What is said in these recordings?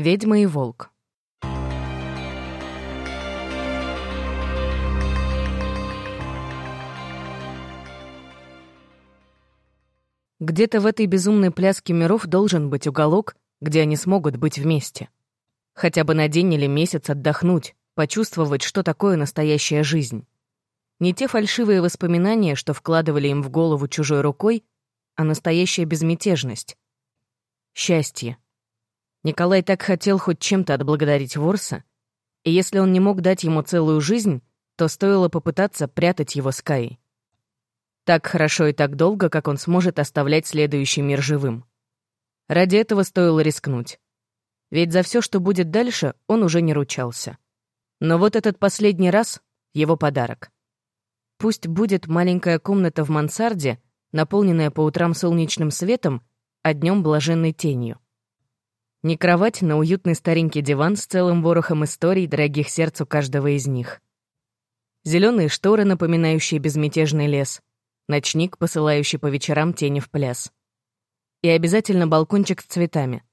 Ведьма и волк. Где-то в этой безумной пляске миров должен быть уголок, где они смогут быть вместе. Хотя бы на день или месяц отдохнуть, почувствовать, что такое настоящая жизнь. Не те фальшивые воспоминания, что вкладывали им в голову чужой рукой, а настоящая безмятежность. Счастье. Николай так хотел хоть чем-то отблагодарить Ворса, и если он не мог дать ему целую жизнь, то стоило попытаться прятать его с Каей. Так хорошо и так долго, как он сможет оставлять следующий мир живым. Ради этого стоило рискнуть. Ведь за все, что будет дальше, он уже не ручался. Но вот этот последний раз — его подарок. Пусть будет маленькая комната в мансарде, наполненная по утрам солнечным светом, а днем блаженной тенью. Не кровать, но уютный старенький диван с целым ворохом историй, дорогих сердцу каждого из них. Зеленые шторы, напоминающие безмятежный лес. Ночник, посылающий по вечерам тени в пляс. И обязательно балкончик с цветами.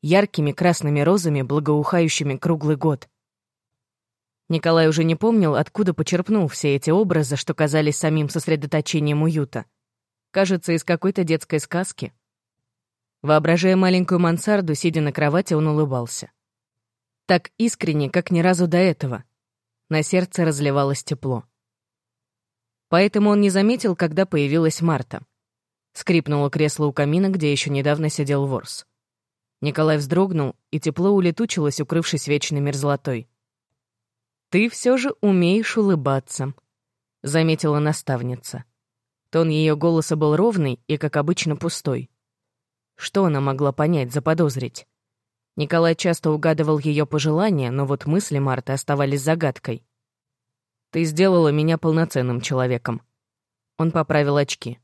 Яркими красными розами, благоухающими круглый год. Николай уже не помнил, откуда почерпнул все эти образы, что казались самим сосредоточением уюта. Кажется, из какой-то детской сказки. Воображая маленькую мансарду, сидя на кровати, он улыбался. Так искренне, как ни разу до этого. На сердце разливалось тепло. Поэтому он не заметил, когда появилась Марта. Скрипнуло кресло у камина, где еще недавно сидел ворс. Николай вздрогнул, и тепло улетучилось, укрывшись вечной мерзлотой. «Ты все же умеешь улыбаться», — заметила наставница. Тон ее голоса был ровный и, как обычно, пустой. Что она могла понять, заподозрить? Николай часто угадывал ее пожелания, но вот мысли Марты оставались загадкой. «Ты сделала меня полноценным человеком». Он поправил очки.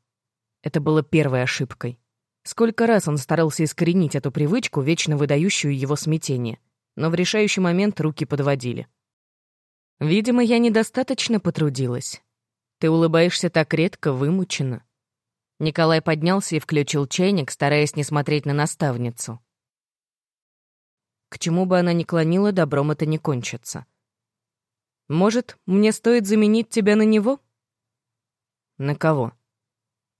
Это было первой ошибкой. Сколько раз он старался искоренить эту привычку, вечно выдающую его смятение, но в решающий момент руки подводили. «Видимо, я недостаточно потрудилась. Ты улыбаешься так редко, вымученно. Николай поднялся и включил чайник, стараясь не смотреть на наставницу. К чему бы она ни клонила, добром это не кончится. «Может, мне стоит заменить тебя на него?» «На кого?»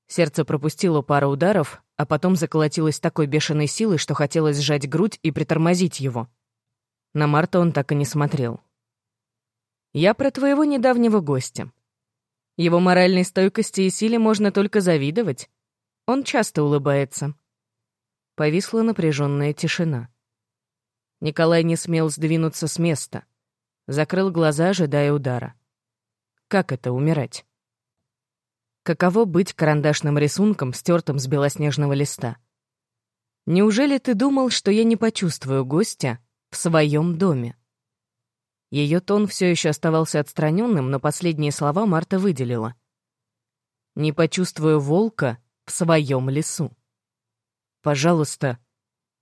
Сердце пропустило пару ударов, а потом заколотилось такой бешеной силой, что хотелось сжать грудь и притормозить его. На Марта он так и не смотрел. «Я про твоего недавнего гостя. Его моральной стойкости и силе можно только завидовать. Он часто улыбается. Повисла напряженная тишина. Николай не смел сдвинуться с места. Закрыл глаза, ожидая удара. Как это — умирать? Каково быть карандашным рисунком, стертым с белоснежного листа? Неужели ты думал, что я не почувствую гостя в своем доме? Ее тон все еще оставался отстраненным, но последние слова Марта выделила. «Не почувствую волка в своем лесу». «Пожалуйста».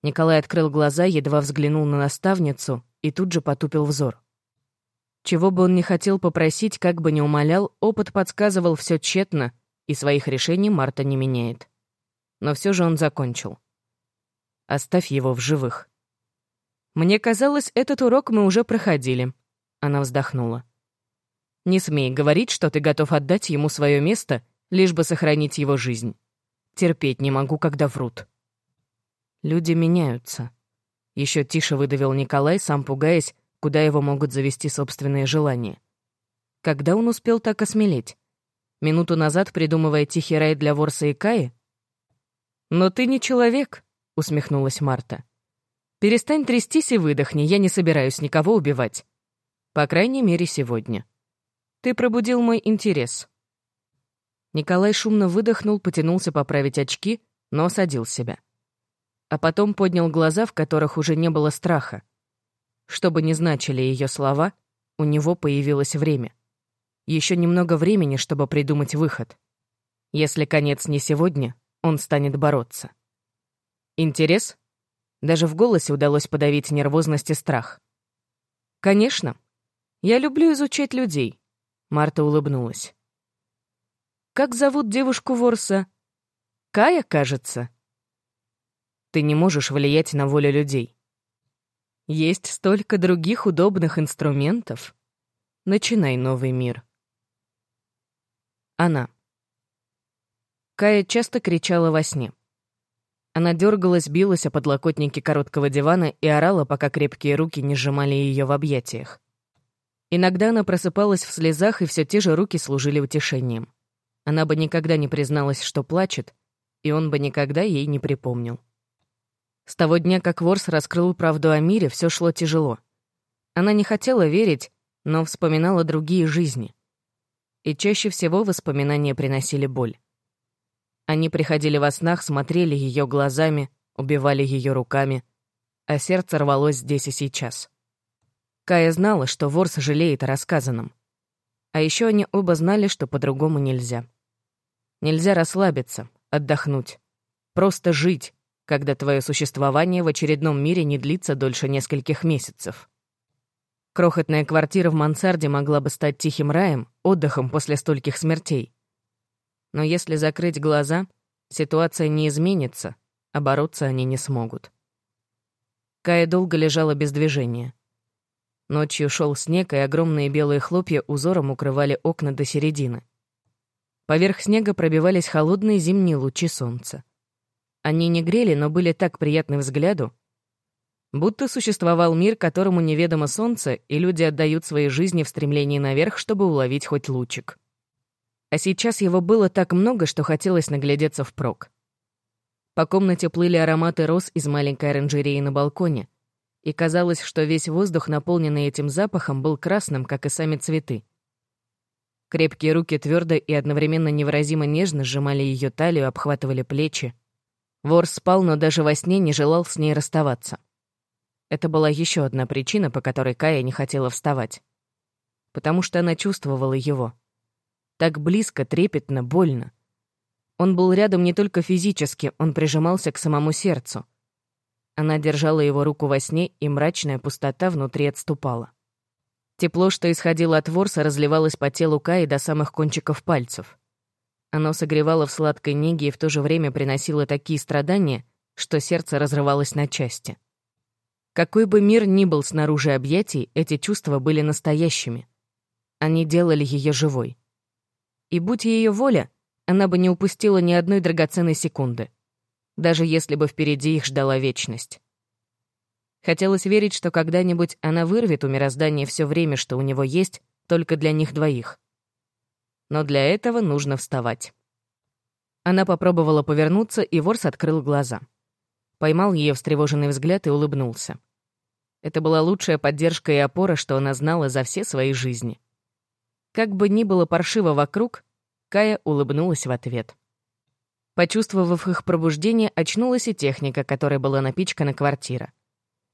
Николай открыл глаза, едва взглянул на наставницу и тут же потупил взор. Чего бы он ни хотел попросить, как бы ни умолял, опыт подсказывал все тщетно, и своих решений Марта не меняет. Но все же он закончил. «Оставь его в живых». «Мне казалось, этот урок мы уже проходили», — она вздохнула. «Не смей говорить, что ты готов отдать ему свое место, лишь бы сохранить его жизнь. Терпеть не могу, когда врут». «Люди меняются», — еще тише выдавил Николай, сам пугаясь, куда его могут завести собственные желания. Когда он успел так осмелеть? Минуту назад придумывая тихий рай для Ворса и Каи? «Но ты не человек», — усмехнулась Марта. Перестань трястись и выдохни, я не собираюсь никого убивать. По крайней мере, сегодня. Ты пробудил мой интерес. Николай шумно выдохнул, потянулся поправить очки, но осадил себя. А потом поднял глаза, в которых уже не было страха. Что бы ни значили ее слова, у него появилось время. Еще немного времени, чтобы придумать выход. Если конец не сегодня, он станет бороться. Интерес даже в голосе удалось подавить нервозность и страх. «Конечно. Я люблю изучать людей», — Марта улыбнулась. «Как зовут девушку Ворса? Кая, кажется?» «Ты не можешь влиять на волю людей». Есть столько других удобных инструментов. Начинай новый мир. Она. Кая часто кричала во сне. Она дергалась, билась о подлокотнике короткого дивана и орала, пока крепкие руки не сжимали ее в объятиях. Иногда она просыпалась в слезах, и все те же руки служили утешением. Она бы никогда не призналась, что плачет, и он бы никогда ей не припомнил. С того дня, как Ворс раскрыл правду о мире, все шло тяжело. Она не хотела верить, но вспоминала другие жизни. И чаще всего воспоминания приносили боль. Они приходили во снах, смотрели ее глазами, убивали ее руками, а сердце рвалось здесь и сейчас. Кая знала, что Ворс жалеет о рассказанном. А еще они оба знали, что по-другому нельзя. Нельзя расслабиться, отдохнуть. Просто жить, когда твое существование в очередном мире не длится дольше нескольких месяцев. Крохотная квартира в мансарде могла бы стать тихим раем, отдыхом после стольких смертей. Но если закрыть глаза, ситуация не изменится, а бороться они не смогут. Кая долго лежала без движения. Ночью шел снег, и огромные белые хлопья узором укрывали окна до середины. Поверх снега пробивались холодные зимние лучи солнца. Они не грели, но были так приятны взгляду, будто существовал мир, которому неведомо солнце, и люди отдают свои жизни в стремлении наверх, чтобы уловить хоть лучик. А сейчас его было так много, что хотелось наглядеться впрок. По комнате плыли ароматы роз из маленькой оранжереи на балконе, и казалось, что весь воздух, наполненный этим запахом, был красным, как и сами цветы. Крепкие руки твердо и одновременно невыразимо нежно сжимали ее талию, обхватывали плечи. Вор спал, но даже во сне не желал с ней расставаться. Это была еще одна причина, по которой Кая не хотела вставать. Потому что она чувствовала его. Так близко, трепетно, больно. Он был рядом не только физически, он прижимался к самому сердцу. Она держала его руку во сне, и мрачная пустота внутри отступала. Тепло, что исходило от ворса, разливалось по телу Каи до самых кончиков пальцев. Оно согревало в сладкой неге и в то же время приносило такие страдания, что сердце разрывалось на части. Какой бы мир ни был снаружи объятий, эти чувства были настоящими. Они делали ее живой. И будь ее воля, она бы не упустила ни одной драгоценной секунды, даже если бы впереди их ждала вечность. Хотелось верить, что когда-нибудь она вырвет у мироздания все время, что у него есть, только для них двоих но для этого нужно вставать. Она попробовала повернуться, и Ворс открыл глаза. Поймал ее встревоженный взгляд и улыбнулся. Это была лучшая поддержка и опора, что она знала за все свои жизни. Как бы ни было паршиво вокруг, Кая улыбнулась в ответ. Почувствовав их пробуждение, очнулась и техника, которой была напичкана квартира.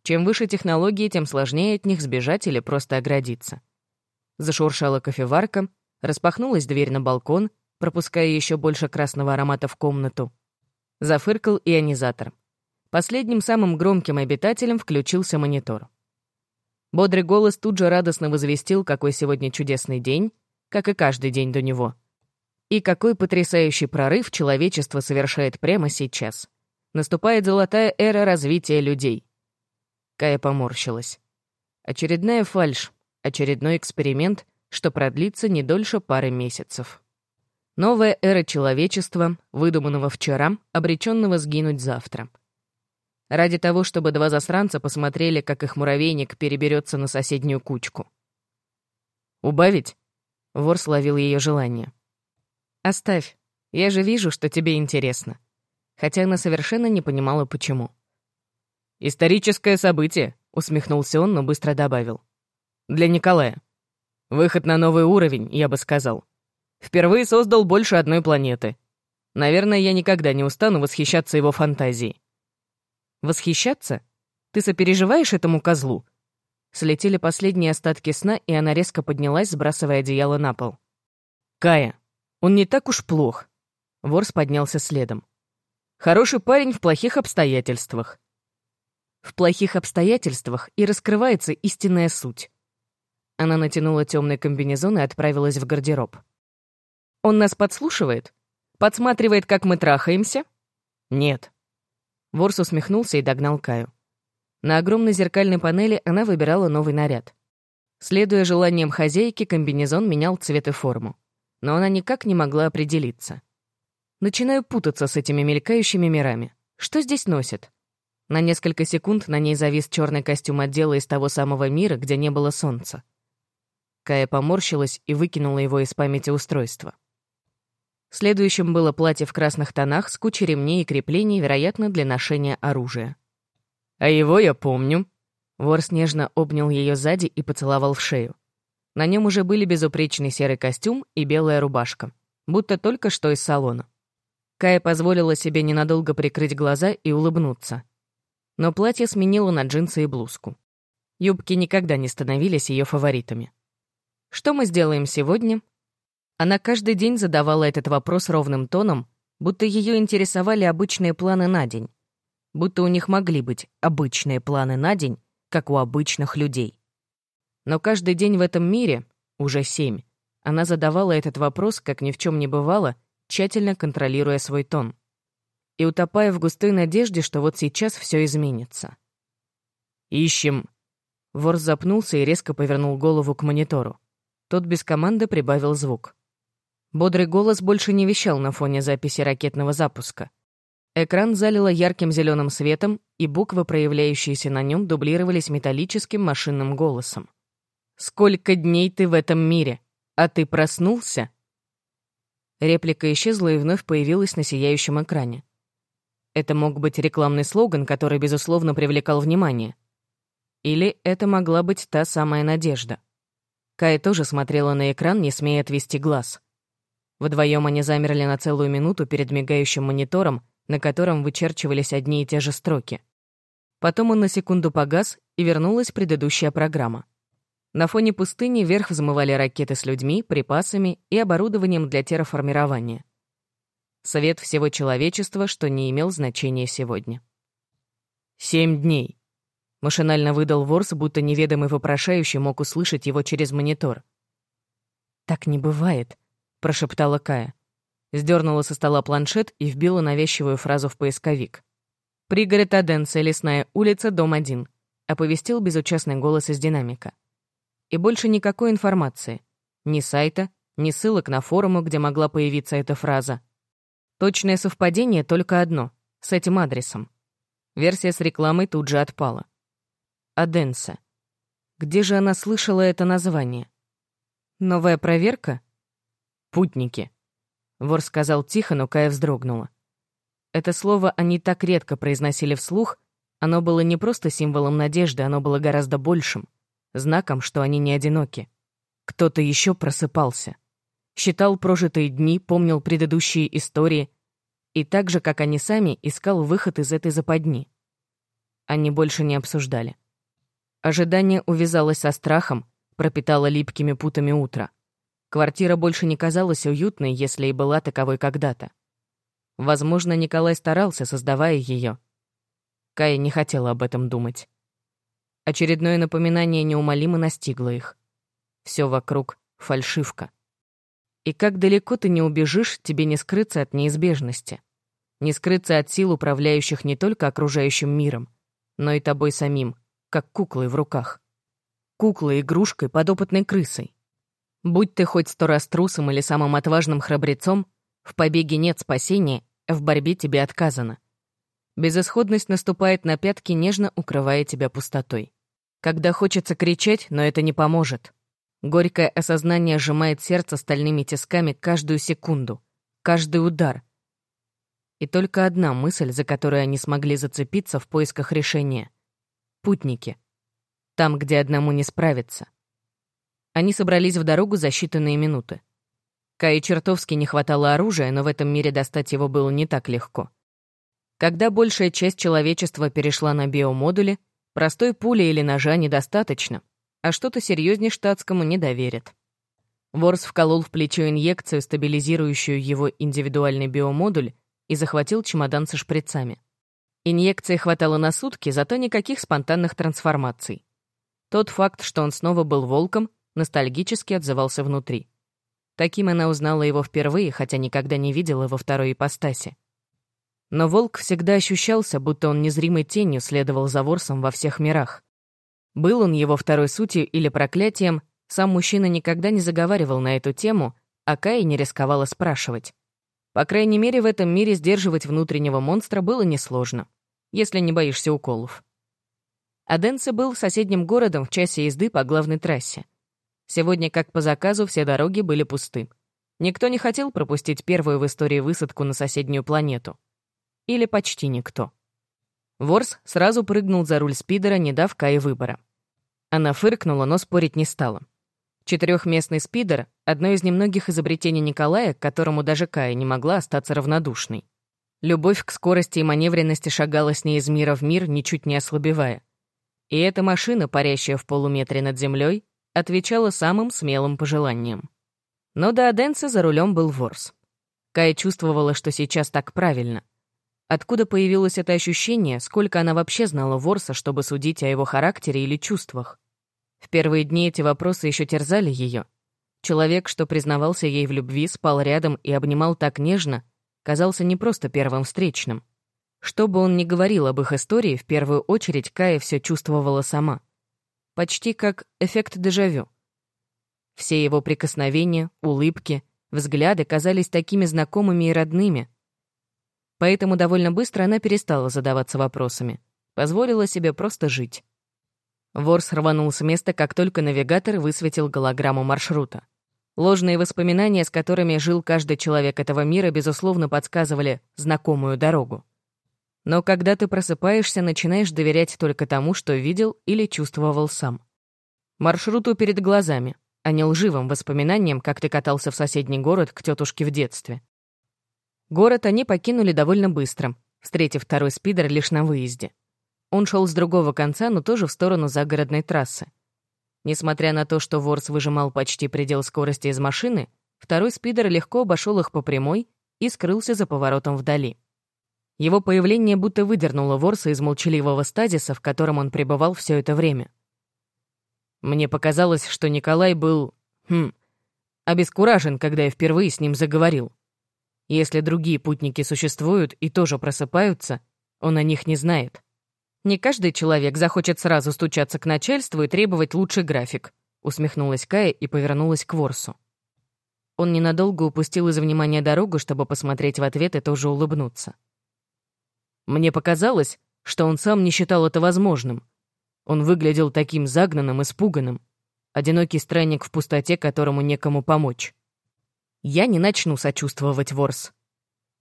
Чем выше технологии, тем сложнее от них сбежать или просто оградиться. Зашуршала кофеварка, Распахнулась дверь на балкон, пропуская еще больше красного аромата в комнату. Зафыркал ионизатор. Последним самым громким обитателем включился монитор. Бодрый голос тут же радостно возвестил, какой сегодня чудесный день, как и каждый день до него. И какой потрясающий прорыв человечество совершает прямо сейчас. Наступает золотая эра развития людей. Кая поморщилась. Очередная фальшь, очередной эксперимент, что продлится не дольше пары месяцев. Новая эра человечества, выдуманного вчера, обреченного сгинуть завтра. Ради того, чтобы два засранца посмотрели, как их муравейник переберется на соседнюю кучку. «Убавить?» — вор словил ее желание. «Оставь. Я же вижу, что тебе интересно». Хотя она совершенно не понимала, почему. «Историческое событие», — усмехнулся он, но быстро добавил. «Для Николая». Выход на новый уровень, я бы сказал. Впервые создал больше одной планеты. Наверное, я никогда не устану восхищаться его фантазией. Восхищаться? Ты сопереживаешь этому козлу? Слетели последние остатки сна, и она резко поднялась, сбрасывая одеяло на пол. «Кая, он не так уж плох». Ворс поднялся следом. «Хороший парень в плохих обстоятельствах». В плохих обстоятельствах и раскрывается истинная суть. Она натянула темный комбинезон и отправилась в гардероб. «Он нас подслушивает? Подсматривает, как мы трахаемся?» «Нет». Ворс усмехнулся и догнал Каю. На огромной зеркальной панели она выбирала новый наряд. Следуя желаниям хозяйки, комбинезон менял цвет и форму. Но она никак не могла определиться. Начинаю путаться с этими мелькающими мирами. Что здесь носит? На несколько секунд на ней завис черный костюм отдела из того самого мира, где не было солнца. Кая поморщилась и выкинула его из памяти устройства. Следующим было платье в красных тонах с кучей ремней и креплений, вероятно, для ношения оружия. «А его я помню». Ворс нежно обнял ее сзади и поцеловал в шею. На нем уже были безупречный серый костюм и белая рубашка, будто только что из салона. Кая позволила себе ненадолго прикрыть глаза и улыбнуться. Но платье сменило на джинсы и блузку. Юбки никогда не становились ее фаворитами. «Что мы сделаем сегодня?» Она каждый день задавала этот вопрос ровным тоном, будто ее интересовали обычные планы на день, будто у них могли быть обычные планы на день, как у обычных людей. Но каждый день в этом мире, уже семь, она задавала этот вопрос, как ни в чем не бывало, тщательно контролируя свой тон. И утопая в густой надежде, что вот сейчас все изменится. «Ищем». Вор запнулся и резко повернул голову к монитору. Тот без команды прибавил звук. Бодрый голос больше не вещал на фоне записи ракетного запуска. Экран залило ярким зеленым светом, и буквы, проявляющиеся на нем, дублировались металлическим машинным голосом. «Сколько дней ты в этом мире? А ты проснулся?» Реплика исчезла и вновь появилась на сияющем экране. Это мог быть рекламный слоган, который, безусловно, привлекал внимание. Или это могла быть та самая надежда. Кая тоже смотрела на экран, не смея отвести глаз. Вдвоем они замерли на целую минуту перед мигающим монитором, на котором вычерчивались одни и те же строки. Потом он на секунду погас, и вернулась предыдущая программа. На фоне пустыни вверх взмывали ракеты с людьми, припасами и оборудованием для терраформирования. Совет всего человечества, что не имел значения сегодня. «Семь дней», — машинально выдал Ворс, будто неведомый вопрошающий мог услышать его через монитор. «Так не бывает», прошептала Кая. Сдернула со стола планшет и вбила навязчивую фразу в поисковик. «Пригород Аденса, лесная улица, дом 1», — оповестил безучастный голос из динамика. И больше никакой информации. Ни сайта, ни ссылок на форумы, где могла появиться эта фраза. Точное совпадение только одно — с этим адресом. Версия с рекламой тут же отпала. Аденса. Где же она слышала это название? Новая проверка? «Путники», — вор сказал тихо, но Кая вздрогнула. Это слово они так редко произносили вслух, оно было не просто символом надежды, оно было гораздо большим, знаком, что они не одиноки. Кто-то еще просыпался. Считал прожитые дни, помнил предыдущие истории и так же, как они сами, искал выход из этой западни. Они больше не обсуждали. Ожидание увязалось со страхом, пропитало липкими путами утро. Квартира больше не казалась уютной, если и была таковой когда-то. Возможно, Николай старался, создавая ее. Кая не хотела об этом думать. Очередное напоминание неумолимо настигло их. Все вокруг — фальшивка. И как далеко ты не убежишь, тебе не скрыться от неизбежности. Не скрыться от сил, управляющих не только окружающим миром, но и тобой самим, как куклой в руках. Куклой, игрушкой, подопытной крысой. Будь ты хоть сто раз трусом или самым отважным храбрецом, в побеге нет спасения, в борьбе тебе отказано. Безысходность наступает на пятки, нежно укрывая тебя пустотой. Когда хочется кричать, но это не поможет. Горькое осознание сжимает сердце стальными тисками каждую секунду, каждый удар. И только одна мысль, за которую они смогли зацепиться в поисках решения. Путники. Там, где одному не справиться. Они собрались в дорогу за считанные минуты. Кае чертовски не хватало оружия, но в этом мире достать его было не так легко. Когда большая часть человечества перешла на биомодули, простой пули или ножа недостаточно, а что-то серьезнее штатскому не доверят. Ворс вколол в плечо инъекцию, стабилизирующую его индивидуальный биомодуль, и захватил чемодан со шприцами. Инъекции хватало на сутки, зато никаких спонтанных трансформаций. Тот факт, что он снова был волком, ностальгически отзывался внутри. Таким она узнала его впервые, хотя никогда не видела во второй ипостаси. Но волк всегда ощущался, будто он незримой тенью следовал за ворсом во всех мирах. Был он его второй сутью или проклятием, сам мужчина никогда не заговаривал на эту тему, а Кая не рисковала спрашивать. По крайней мере, в этом мире сдерживать внутреннего монстра было несложно, если не боишься уколов. Аденце был соседним городом в часе езды по главной трассе. Сегодня, как по заказу, все дороги были пусты. Никто не хотел пропустить первую в истории высадку на соседнюю планету. Или почти никто. Ворс сразу прыгнул за руль спидера, не дав Кае выбора. Она фыркнула, но спорить не стала. Четырехместный спидер — одно из немногих изобретений Николая, к которому даже Кая не могла остаться равнодушной. Любовь к скорости и маневренности шагала с ней из мира в мир, ничуть не ослабевая. И эта машина, парящая в полуметре над землей, отвечала самым смелым пожеланиям. Но до Аденса за рулем был Ворс. Кая чувствовала, что сейчас так правильно. Откуда появилось это ощущение, сколько она вообще знала Ворса, чтобы судить о его характере или чувствах? В первые дни эти вопросы еще терзали ее. Человек, что признавался ей в любви, спал рядом и обнимал так нежно, казался не просто первым встречным. Что бы он ни говорил об их истории, в первую очередь Кая все чувствовала сама. Почти как эффект дежавю. Все его прикосновения, улыбки, взгляды казались такими знакомыми и родными. Поэтому довольно быстро она перестала задаваться вопросами. Позволила себе просто жить. Ворс рванул с места, как только навигатор высветил голограмму маршрута. Ложные воспоминания, с которыми жил каждый человек этого мира, безусловно, подсказывали знакомую дорогу. Но когда ты просыпаешься, начинаешь доверять только тому, что видел или чувствовал сам. Маршруту перед глазами, а не лживым воспоминаниям, как ты катался в соседний город к тетушке в детстве. Город они покинули довольно быстро, встретив второй спидер лишь на выезде. Он шел с другого конца, но тоже в сторону загородной трассы. Несмотря на то, что Ворс выжимал почти предел скорости из машины, второй спидер легко обошел их по прямой и скрылся за поворотом вдали. Его появление будто выдернуло Ворса из молчаливого стазиса, в котором он пребывал все это время. Мне показалось, что Николай был... Хм... Обескуражен, когда я впервые с ним заговорил. Если другие путники существуют и тоже просыпаются, он о них не знает. Не каждый человек захочет сразу стучаться к начальству и требовать лучший график», — усмехнулась Кая и повернулась к Ворсу. Он ненадолго упустил из внимания дорогу, чтобы посмотреть в ответ и тоже улыбнуться. Мне показалось, что он сам не считал это возможным. Он выглядел таким загнанным, испуганным. Одинокий странник в пустоте, которому некому помочь. Я не начну сочувствовать Ворс.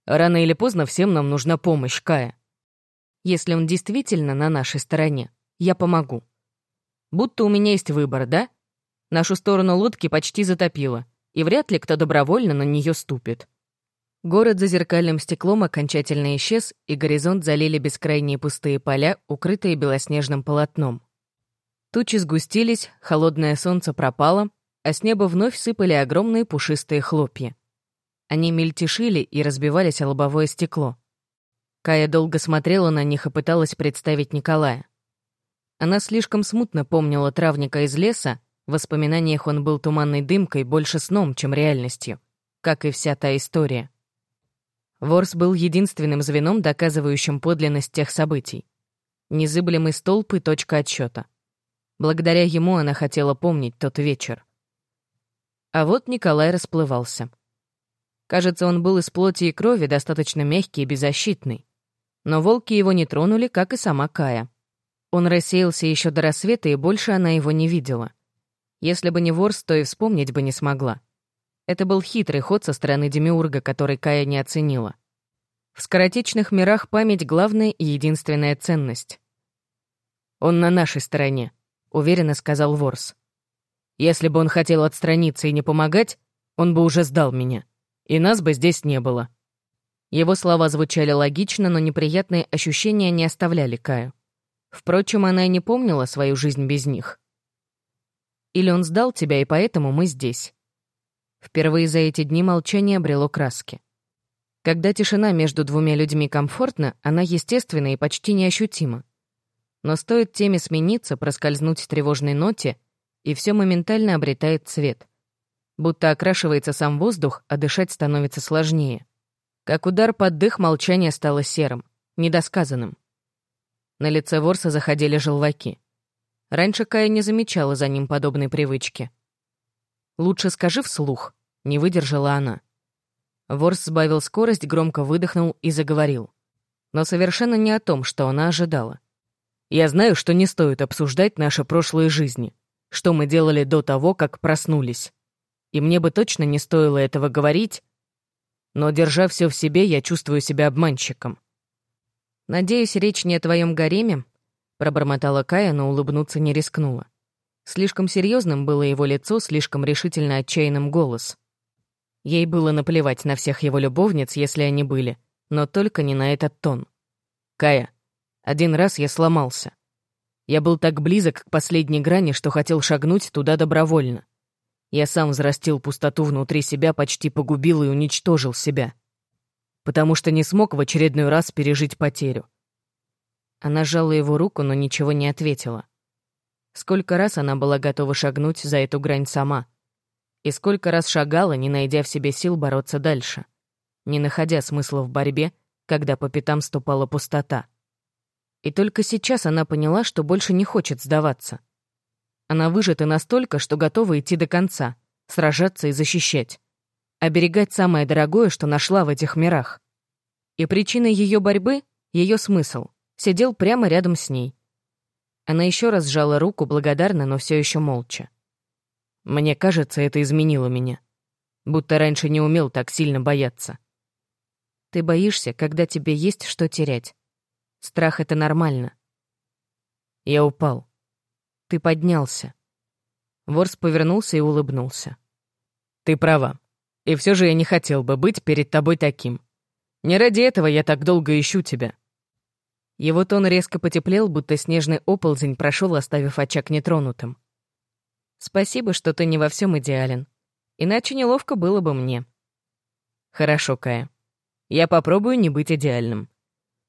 Рано или поздно всем нам нужна помощь, Кая. Если он действительно на нашей стороне, я помогу. Будто у меня есть выбор, да? Нашу сторону лодки почти затопило, и вряд ли кто добровольно на нее ступит. Город за зеркальным стеклом окончательно исчез, и горизонт залили бескрайние пустые поля, укрытые белоснежным полотном. Тучи сгустились, холодное солнце пропало, а с неба вновь сыпали огромные пушистые хлопья. Они мельтешили и разбивались о лобовое стекло. Кая долго смотрела на них и пыталась представить Николая. Она слишком смутно помнила травника из леса, в воспоминаниях он был туманной дымкой, больше сном, чем реальностью, как и вся та история. Ворс был единственным звеном, доказывающим подлинность тех событий. Незыблемый столб и точка отсчета. Благодаря ему она хотела помнить тот вечер. А вот Николай расплывался. Кажется, он был из плоти и крови, достаточно мягкий и беззащитный. Но волки его не тронули, как и сама Кая. Он рассеялся еще до рассвета, и больше она его не видела. Если бы не ворс, то и вспомнить бы не смогла. Это был хитрый ход со стороны Демиурга, который Кая не оценила. В скоротечных мирах память — главная и единственная ценность. «Он на нашей стороне», — уверенно сказал Ворс. «Если бы он хотел отстраниться и не помогать, он бы уже сдал меня, и нас бы здесь не было». Его слова звучали логично, но неприятные ощущения не оставляли Каю. Впрочем, она и не помнила свою жизнь без них. Или он сдал тебя, и поэтому мы здесь. Впервые за эти дни молчание обрело краски. Когда тишина между двумя людьми комфортна, она естественна и почти неощутима. Но стоит теме смениться, проскользнуть в тревожной ноте, и все моментально обретает цвет. Будто окрашивается сам воздух, а дышать становится сложнее. Как удар под дых молчание стало серым, недосказанным. На лице Ворса заходили желваки. Раньше Кая не замечала за ним подобной привычки. «Лучше скажи вслух», — не выдержала она. Ворс сбавил скорость, громко выдохнул и заговорил. Но совершенно не о том, что она ожидала. «Я знаю, что не стоит обсуждать наши прошлые жизни, что мы делали до того, как проснулись. И мне бы точно не стоило этого говорить, но, держа все в себе, я чувствую себя обманщиком. «Надеюсь, речь не о твоем гареме?» — пробормотала Кая, но улыбнуться не рискнула. Слишком серьезным было его лицо, слишком решительно отчаянным голос. Ей было наплевать на всех его любовниц, если они были, но только не на этот тон. «Кая, один раз я сломался. Я был так близок к последней грани, что хотел шагнуть туда добровольно. Я сам взрастил пустоту внутри себя, почти погубил и уничтожил себя. Потому что не смог в очередной раз пережить потерю. Она сжала его руку, но ничего не ответила. Сколько раз она была готова шагнуть за эту грань сама. И сколько раз шагала, не найдя в себе сил бороться дальше. Не находя смысла в борьбе, когда по пятам ступала пустота. И только сейчас она поняла, что больше не хочет сдаваться. Она выжата настолько, что готова идти до конца, сражаться и защищать. Оберегать самое дорогое, что нашла в этих мирах. И причиной ее борьбы — ее смысл — сидел прямо рядом с ней. Она еще раз сжала руку, благодарно, но все еще молча. Мне кажется, это изменило меня. Будто раньше не умел так сильно бояться. Ты боишься, когда тебе есть что терять. Страх — это нормально. Я упал. Ты поднялся. Ворс повернулся и улыбнулся. Ты права. И все же я не хотел бы быть перед тобой таким. Не ради этого я так долго ищу тебя. Его тон резко потеплел, будто снежный оползень прошел, оставив очаг нетронутым. «Спасибо, что ты не во всем идеален. Иначе неловко было бы мне». «Хорошо, Кая. Я попробую не быть идеальным».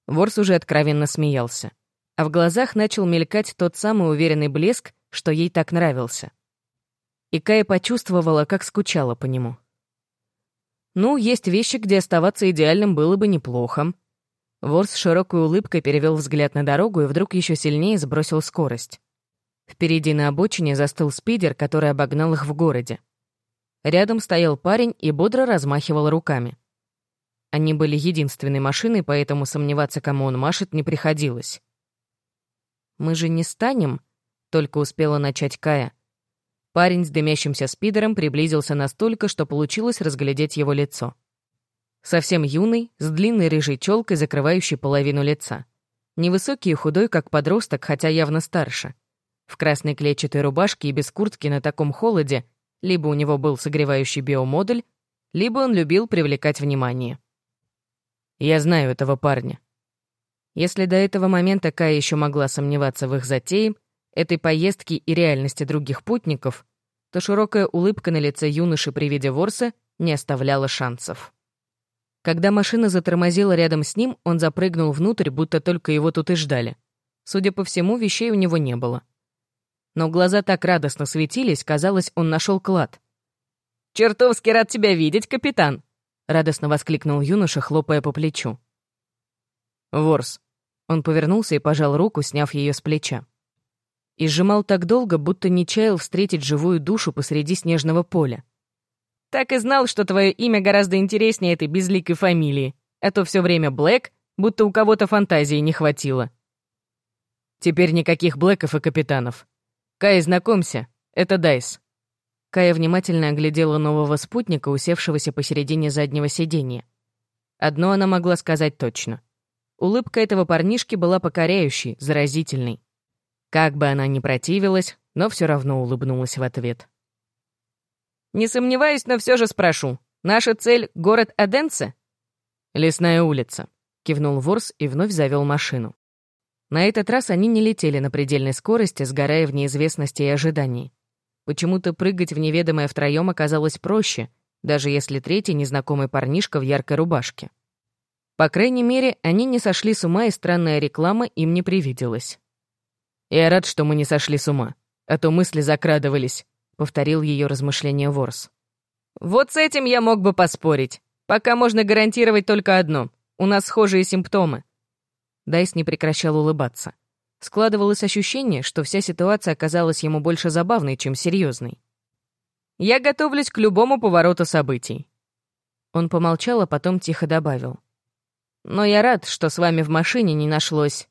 Ворс уже откровенно смеялся, а в глазах начал мелькать тот самый уверенный блеск, что ей так нравился. И Кая почувствовала, как скучала по нему. «Ну, есть вещи, где оставаться идеальным было бы неплохо», Ворс с широкой улыбкой перевел взгляд на дорогу и вдруг еще сильнее сбросил скорость. Впереди на обочине застыл спидер, который обогнал их в городе. Рядом стоял парень и бодро размахивал руками. Они были единственной машиной, поэтому сомневаться, кому он машет, не приходилось. «Мы же не станем?» — только успела начать Кая. Парень с дымящимся спидером приблизился настолько, что получилось разглядеть его лицо. Совсем юный, с длинной рыжей челкой, закрывающей половину лица. Невысокий и худой, как подросток, хотя явно старше. В красной клетчатой рубашке и без куртки на таком холоде либо у него был согревающий биомодуль, либо он любил привлекать внимание. Я знаю этого парня. Если до этого момента Кая еще могла сомневаться в их затее, этой поездке и реальности других путников, то широкая улыбка на лице юноши при виде ворса не оставляла шансов. Когда машина затормозила рядом с ним, он запрыгнул внутрь, будто только его тут и ждали. Судя по всему, вещей у него не было. Но глаза так радостно светились, казалось, он нашел клад. «Чертовски рад тебя видеть, капитан!» — радостно воскликнул юноша, хлопая по плечу. «Ворс». Он повернулся и пожал руку, сняв ее с плеча. И сжимал так долго, будто не чаял встретить живую душу посреди снежного поля. Так и знал, что твое имя гораздо интереснее этой безликой фамилии. А то все время Блэк, будто у кого-то фантазии не хватило. Теперь никаких Блэков и капитанов. Кай, знакомься, это Дайс. Кая внимательно оглядела нового спутника, усевшегося посередине заднего сиденья. Одно она могла сказать точно. Улыбка этого парнишки была покоряющей, заразительной. Как бы она ни противилась, но все равно улыбнулась в ответ. Не сомневаюсь, но все же спрошу. Наша цель — город Аденце?» «Лесная улица», — кивнул Ворс и вновь завел машину. На этот раз они не летели на предельной скорости, сгорая в неизвестности и ожидании. Почему-то прыгать в неведомое втроем оказалось проще, даже если третий незнакомый парнишка в яркой рубашке. По крайней мере, они не сошли с ума, и странная реклама им не привиделась. «Я рад, что мы не сошли с ума, а то мысли закрадывались», — повторил ее размышление Ворс. «Вот с этим я мог бы поспорить», Пока можно гарантировать только одно. У нас схожие симптомы». Дайс не прекращал улыбаться. Складывалось ощущение, что вся ситуация оказалась ему больше забавной, чем серьезной. «Я готовлюсь к любому повороту событий». Он помолчал, а потом тихо добавил. «Но я рад, что с вами в машине не нашлось...»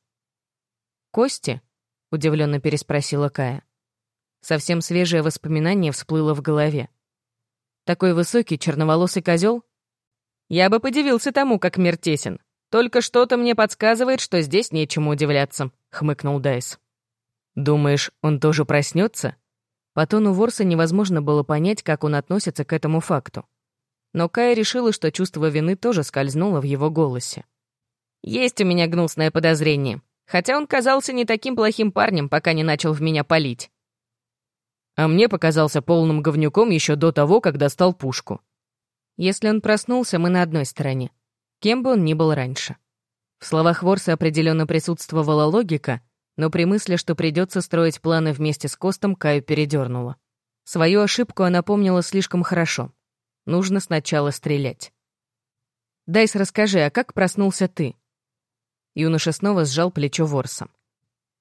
«Кости?» — удивленно переспросила Кая. Совсем свежее воспоминание всплыло в голове. Такой высокий черноволосый козел? Я бы подивился тому, как мир тесен. Только что-то мне подсказывает, что здесь нечему удивляться, хмыкнул Дайс. Думаешь, он тоже проснется? По тону Ворса невозможно было понять, как он относится к этому факту. Но Кая решила, что чувство вины тоже скользнуло в его голосе. «Есть у меня гнусное подозрение. Хотя он казался не таким плохим парнем, пока не начал в меня палить а мне показался полным говнюком еще до того, как достал пушку. Если он проснулся, мы на одной стороне. Кем бы он ни был раньше. В словах Ворса определенно присутствовала логика, но при мысли, что придется строить планы вместе с Костом, Каю передернула. Свою ошибку она помнила слишком хорошо. Нужно сначала стрелять. «Дайс, расскажи, а как проснулся ты?» Юноша снова сжал плечо Ворса.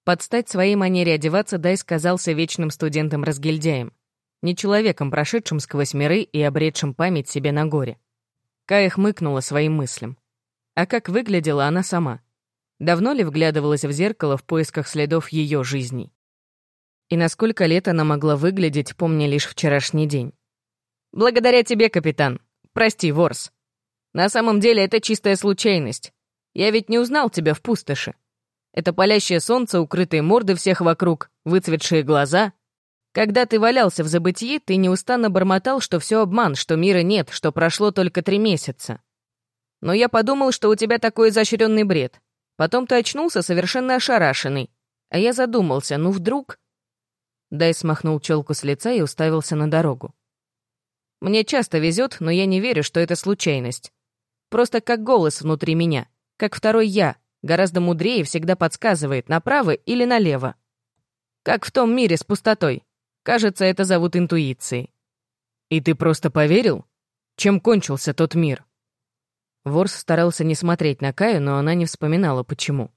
Под стать своей манере одеваться Дай сказался вечным студентом-разгильдяем, не человеком, прошедшим сквозь миры и обретшим память себе на горе. Кая хмыкнула своим мыслям. А как выглядела она сама? Давно ли вглядывалась в зеркало в поисках следов ее жизни? И на сколько лет она могла выглядеть, помня лишь вчерашний день? «Благодаря тебе, капитан. Прости, Ворс. На самом деле это чистая случайность. Я ведь не узнал тебя в пустоши. Это палящее солнце, укрытые морды всех вокруг, выцветшие глаза. Когда ты валялся в забытии, ты неустанно бормотал, что все обман, что мира нет, что прошло только три месяца. Но я подумал, что у тебя такой изощренный бред. Потом ты очнулся совершенно ошарашенный. А я задумался, ну вдруг... Дай смахнул челку с лица и уставился на дорогу. Мне часто везет, но я не верю, что это случайность. Просто как голос внутри меня, как второй я, Гораздо мудрее всегда подсказывает, направо или налево. Как в том мире с пустотой. Кажется, это зовут интуицией. И ты просто поверил? Чем кончился тот мир? Ворс старался не смотреть на Каю, но она не вспоминала, почему.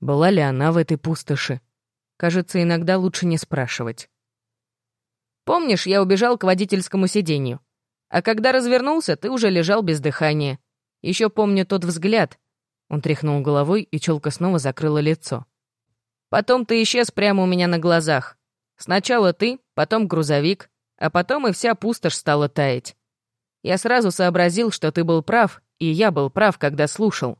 Была ли она в этой пустоши? Кажется, иногда лучше не спрашивать. Помнишь, я убежал к водительскому сиденью. А когда развернулся, ты уже лежал без дыхания. Еще помню тот взгляд, он тряхнул головой, и челка снова закрыла лицо. «Потом ты исчез прямо у меня на глазах. Сначала ты, потом грузовик, а потом и вся пустошь стала таять. Я сразу сообразил, что ты был прав, и я был прав, когда слушал.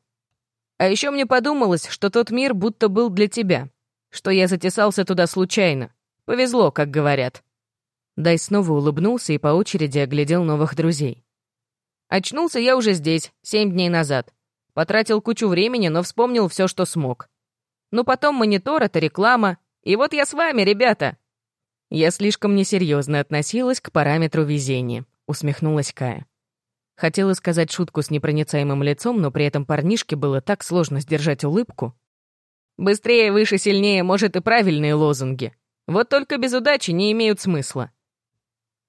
А еще мне подумалось, что тот мир будто был для тебя, что я затесался туда случайно. Повезло, как говорят». Дай снова улыбнулся и по очереди оглядел новых друзей. «Очнулся я уже здесь, семь дней назад. Потратил кучу времени, но вспомнил все, что смог. Ну потом монитор — это реклама. И вот я с вами, ребята!» «Я слишком несерьезно относилась к параметру везения», — усмехнулась Кая. Хотела сказать шутку с непроницаемым лицом, но при этом парнишке было так сложно сдержать улыбку. «Быстрее, выше, сильнее, может, и правильные лозунги. Вот только без удачи не имеют смысла».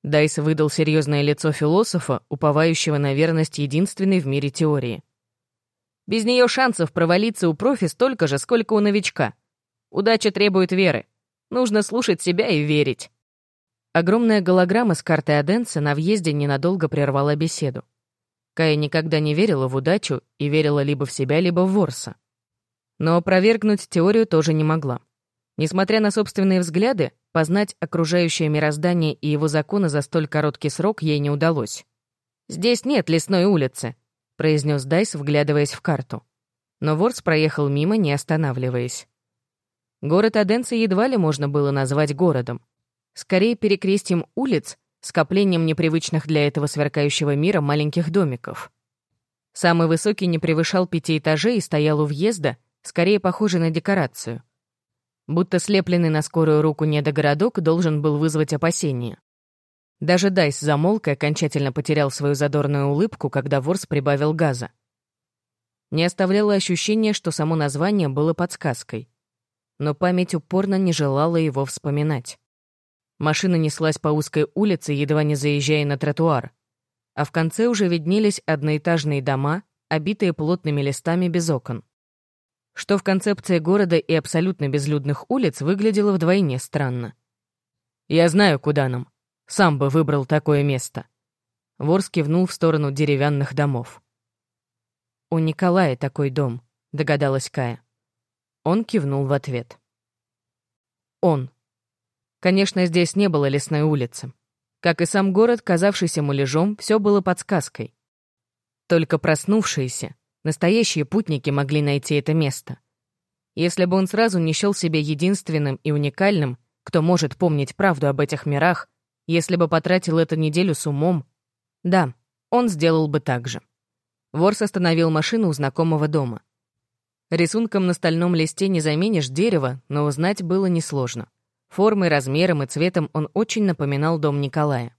Дайс выдал серьезное лицо философа, уповающего на верность единственной в мире теории. Без нее шансов провалиться у профи столько же, сколько у новичка. Удача требует веры. Нужно слушать себя и верить. Огромная голограмма с картой Аденса на въезде ненадолго прервала беседу. Кая никогда не верила в удачу и верила либо в себя, либо в Ворса. Но опровергнуть теорию тоже не могла. Несмотря на собственные взгляды, познать окружающее мироздание и его законы за столь короткий срок ей не удалось. «Здесь нет лесной улицы», произнес Дайс, вглядываясь в карту. Но Ворс проехал мимо, не останавливаясь. Город Аденса едва ли можно было назвать городом. Скорее перекрестием улиц, скоплением непривычных для этого сверкающего мира маленьких домиков. Самый высокий не превышал пяти этажей и стоял у въезда, скорее похожий на декорацию. Будто слепленный на скорую руку недогородок должен был вызвать опасения. Даже Дайс замолк и окончательно потерял свою задорную улыбку, когда Ворс прибавил газа. Не оставляло ощущение, что само название было подсказкой. Но память упорно не желала его вспоминать. Машина неслась по узкой улице, едва не заезжая на тротуар. а в конце уже виднелись одноэтажные дома, обитые плотными листами без окон. Что в концепции города и абсолютно безлюдных улиц выглядело вдвойне странно. «Я знаю, куда нам. Сам бы выбрал такое место». Ворс кивнул в сторону деревянных домов. «У Николая такой дом», — догадалась Кая. Он кивнул в ответ. Он. Конечно, здесь не было лесной улицы. Как и сам город, казавшийся муляжом, все было подсказкой. Только проснувшиеся, настоящие путники могли найти это место. Если бы он сразу не счел себя единственным и уникальным, кто может помнить правду об этих мирах, если бы потратил эту неделю с умом, да, он сделал бы так же. Ворс остановил машину у знакомого дома. Рисунком на стальном листе не заменишь дерево, но узнать было несложно. Формой, размером и цветом он очень напоминал дом Николая.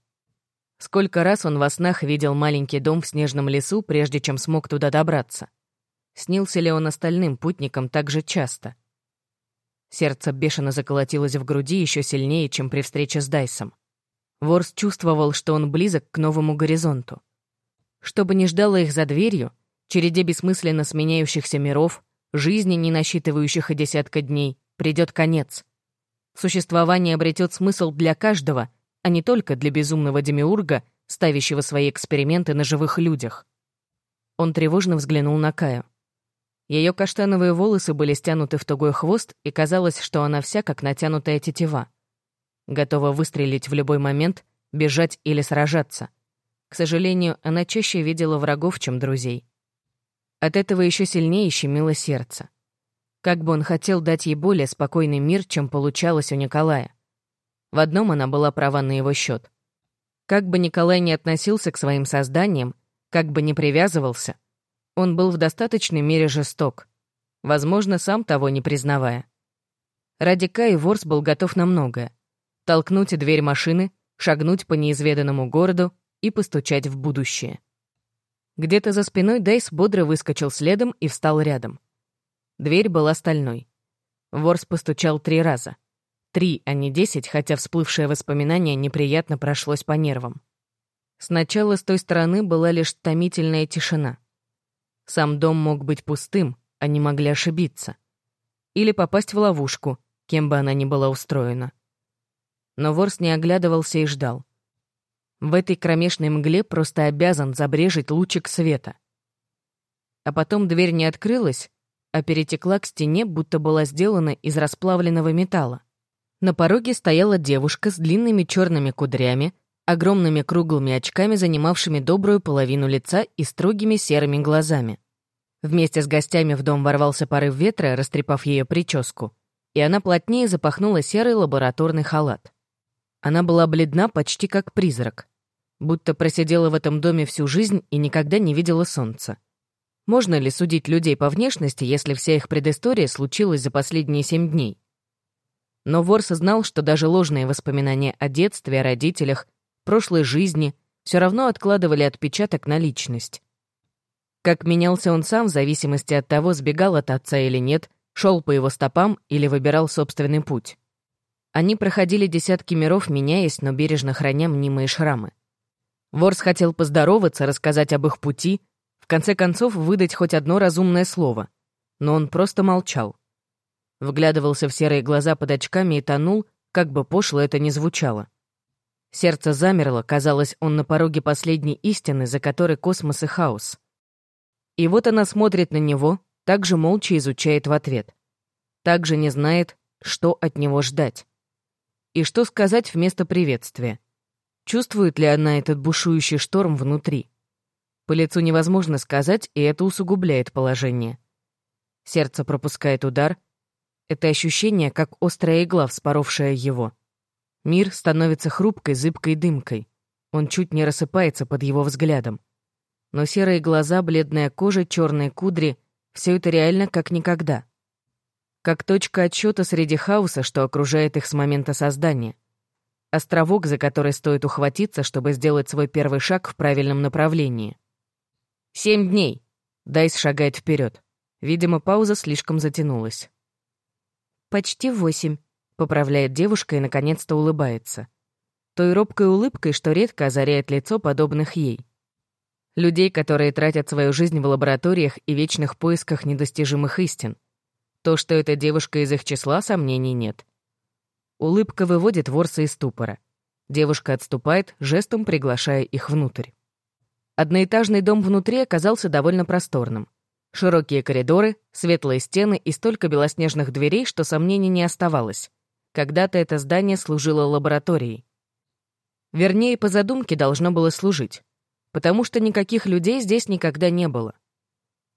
Сколько раз он во снах видел маленький дом в снежном лесу, прежде чем смог туда добраться. Снился ли он остальным путникам так же часто? Сердце бешено заколотилось в груди еще сильнее, чем при встрече с Дайсом. Ворс чувствовал, что он близок к новому горизонту. Что бы ни ждало их за дверью, череде бессмысленно сменяющихся миров, жизни, не насчитывающих и десятка дней, придет конец. Существование обретет смысл для каждого, а не только для безумного демиурга, ставящего свои эксперименты на живых людях. Он тревожно взглянул на Каю. Ее каштановые волосы были стянуты в тугой хвост, и казалось, что она вся как натянутая тетива. Готова выстрелить в любой момент, бежать или сражаться. К сожалению, она чаще видела врагов, чем друзей. От этого еще сильнее щемило сердце. Как бы он хотел дать ей более спокойный мир, чем получалось у Николая. В одном она была права на его счет. Как бы Николай не относился к своим созданиям, как бы не привязывался, он был в достаточной мере жесток, возможно, сам того не признавая. Ради Каи Ворс был готов на многое. Толкнуть дверь машины, шагнуть по неизведанному городу и постучать в будущее. Где-то за спиной Дейс бодро выскочил следом и встал рядом. Дверь была стальной. Ворс постучал три раза. Три, а не десять, хотя всплывшее воспоминание неприятно прошлось по нервам. Сначала с той стороны была лишь томительная тишина. Сам дом мог быть пустым, они могли ошибиться. Или попасть в ловушку, кем бы она ни была устроена. Но Ворс не оглядывался и ждал. В этой кромешной мгле просто обязан забрежить лучик света. А потом дверь не открылась, а перетекла к стене, будто была сделана из расплавленного металла. На пороге стояла девушка с длинными черными кудрями, огромными круглыми очками, занимавшими добрую половину лица и строгими серыми глазами. Вместе с гостями в дом ворвался порыв ветра, растрепав ее прическу, и она плотнее запахнула серый лабораторный халат. Она была бледна почти как призрак будто просидела в этом доме всю жизнь и никогда не видела солнца. Можно ли судить людей по внешности, если вся их предыстория случилась за последние семь дней? Но Ворс знал, что даже ложные воспоминания о детстве, о родителях, прошлой жизни все равно откладывали отпечаток на личность. Как менялся он сам в зависимости от того, сбегал от отца или нет, шел по его стопам или выбирал собственный путь. Они проходили десятки миров, меняясь, но бережно храня мнимые шрамы. Ворс хотел поздороваться, рассказать об их пути, в конце концов выдать хоть одно разумное слово. Но он просто молчал. Вглядывался в серые глаза под очками и тонул, как бы пошло это ни звучало. Сердце замерло, казалось, он на пороге последней истины, за которой космос и хаос. И вот она смотрит на него, также молча изучает в ответ. Также не знает, что от него ждать. И что сказать вместо приветствия. Чувствует ли она этот бушующий шторм внутри? По лицу невозможно сказать, и это усугубляет положение. Сердце пропускает удар. Это ощущение, как острая игла, вспоровшая его. Мир становится хрупкой, зыбкой дымкой. Он чуть не рассыпается под его взглядом. Но серые глаза, бледная кожа, черные кудри — все это реально как никогда. Как точка отсчета среди хаоса, что окружает их с момента создания. Островок, за который стоит ухватиться, чтобы сделать свой первый шаг в правильном направлении. «Семь дней!» Дайс шагает вперед. Видимо, пауза слишком затянулась. «Почти восемь», — поправляет девушка и, наконец-то, улыбается. Той робкой улыбкой, что редко озаряет лицо подобных ей. Людей, которые тратят свою жизнь в лабораториях и вечных поисках недостижимых истин. То, что эта девушка из их числа, сомнений нет. Улыбка выводит ворса из ступора. Девушка отступает, жестом приглашая их внутрь. Одноэтажный дом внутри оказался довольно просторным. Широкие коридоры, светлые стены и столько белоснежных дверей, что сомнений не оставалось. Когда-то это здание служило лабораторией. Вернее, по задумке должно было служить, потому что никаких людей здесь никогда не было.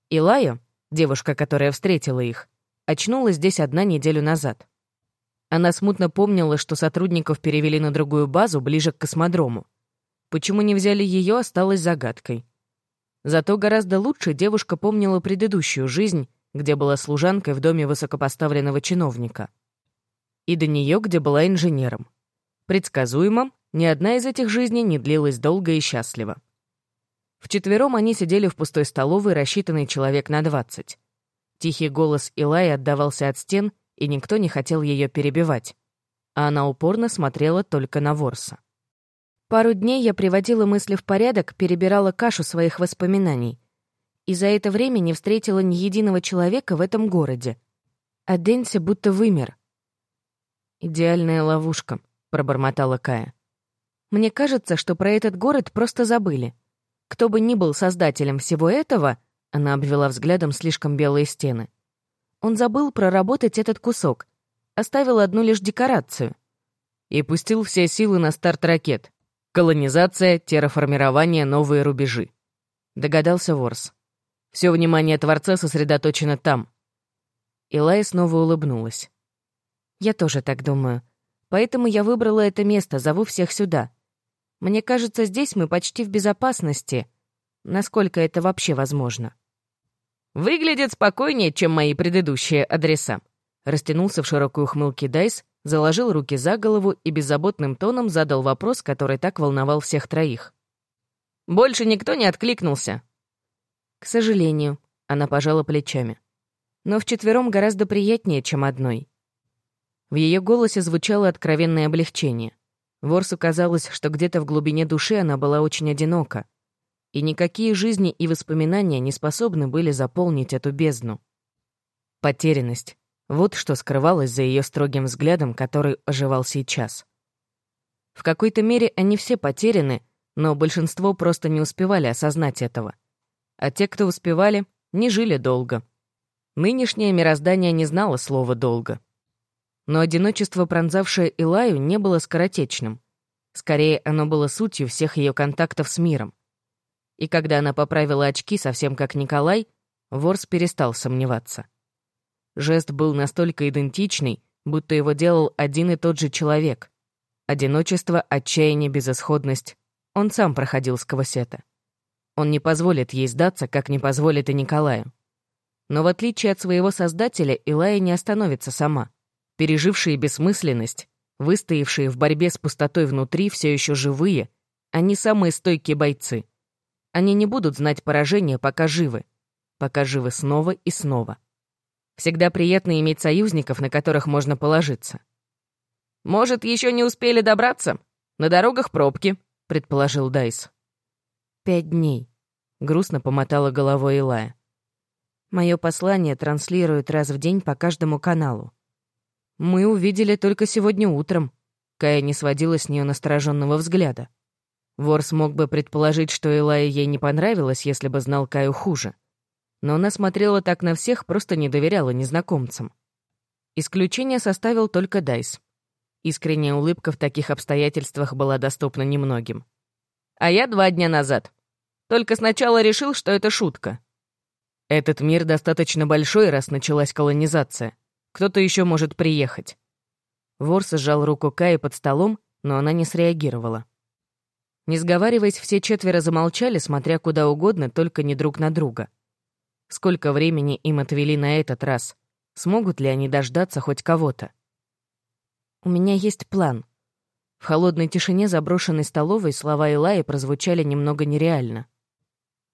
Илая, девушка, которая встретила их, очнулась здесь одна неделю назад. Она смутно помнила, что сотрудников перевели на другую базу, ближе к космодрому. Почему не взяли ее, осталось загадкой. Зато гораздо лучше девушка помнила предыдущую жизнь, где была служанкой в доме высокопоставленного чиновника. И до нее, где была инженером. Предсказуемо, ни одна из этих жизней не длилась долго и счастливо. Вчетвером они сидели в пустой столовой, рассчитанной человек на двадцать. Тихий голос Илай отдавался от стен, и никто не хотел ее перебивать. А она упорно смотрела только на Ворса. Пару дней я приводила мысли в порядок, перебирала кашу своих воспоминаний. И за это время не встретила ни единого человека в этом городе. А Дэнси будто вымер. «Идеальная ловушка», — пробормотала Кая. «Мне кажется, что про этот город просто забыли. Кто бы ни был создателем всего этого, она обвела взглядом слишком белые стены. Он забыл проработать этот кусок, оставил одну лишь декорацию. И пустил все силы на старт ракет. Колонизация, терраформирование, новые рубежи. Догадался Ворс. Все внимание Творца сосредоточено там. Илая снова улыбнулась. «Я тоже так думаю. Поэтому я выбрала это место, зову всех сюда. Мне кажется, здесь мы почти в безопасности. Насколько это вообще возможно?» «Выглядит спокойнее, чем мои предыдущие адреса», растянулся в широкую ухмылке Дайс, заложил руки за голову и беззаботным тоном задал вопрос, который так волновал всех троих. «Больше никто не откликнулся?» «К сожалению», — она пожала плечами. «Но вчетвером гораздо приятнее, чем одной». В ее голосе звучало откровенное облегчение. Ворсу казалось, что где-то в глубине души она была очень одинока, и никакие жизни и воспоминания не способны были заполнить эту бездну. Потерянность, вот что скрывалось за ее строгим взглядом, который оживал сейчас. В какой-то мере они все потеряны, но большинство просто не успевали осознать этого. А те, кто успевали, не жили долго. Нынешнее мироздание не знало слова «долго». Но одиночество, пронзавшее Илаю, не было скоротечным. Скорее, оно было сутью всех ее контактов с миром. И когда она поправила очки, совсем как Николай, Ворс перестал сомневаться. Жест был настолько идентичный, будто его делал один и тот же человек. Одиночество, отчаяние, безысходность. Он сам проходил сквозь это. Он не позволит ей сдаться, как не позволит и Николаю. Но в отличие от своего создателя, Илая не остановится сама. Пережившие бессмысленность, выстоявшие в борьбе с пустотой внутри, все еще живые, они самые стойкие бойцы. Они не будут знать поражения, пока живы. Пока живы снова и снова. Всегда приятно иметь союзников, на которых можно положиться. «Может, еще не успели добраться? На дорогах пробки», — предположил Дайс. «Пять дней», — грустно помотала головой Илая. «Мое послание транслируют раз в день по каждому каналу. Мы увидели только сегодня утром». Кая не сводила с нее настороженного взгляда. Вор смог бы предположить, что Илая ей не понравилась, если бы знал Каю хуже но она смотрела так на всех, просто не доверяла незнакомцам. Исключение составил только Дайс. Искренняя улыбка в таких обстоятельствах была доступна немногим. «А я два дня назад. Только сначала решил, что это шутка. Этот мир достаточно большой, раз началась колонизация. Кто-то еще может приехать». Вор сжал руку Каи под столом, но она не среагировала. Не сговариваясь, все четверо замолчали, смотря куда угодно, только не друг на друга. Сколько времени им отвели на этот раз? Смогут ли они дождаться хоть кого-то? «У меня есть план». В холодной тишине заброшенной столовой слова Илаи прозвучали немного нереально.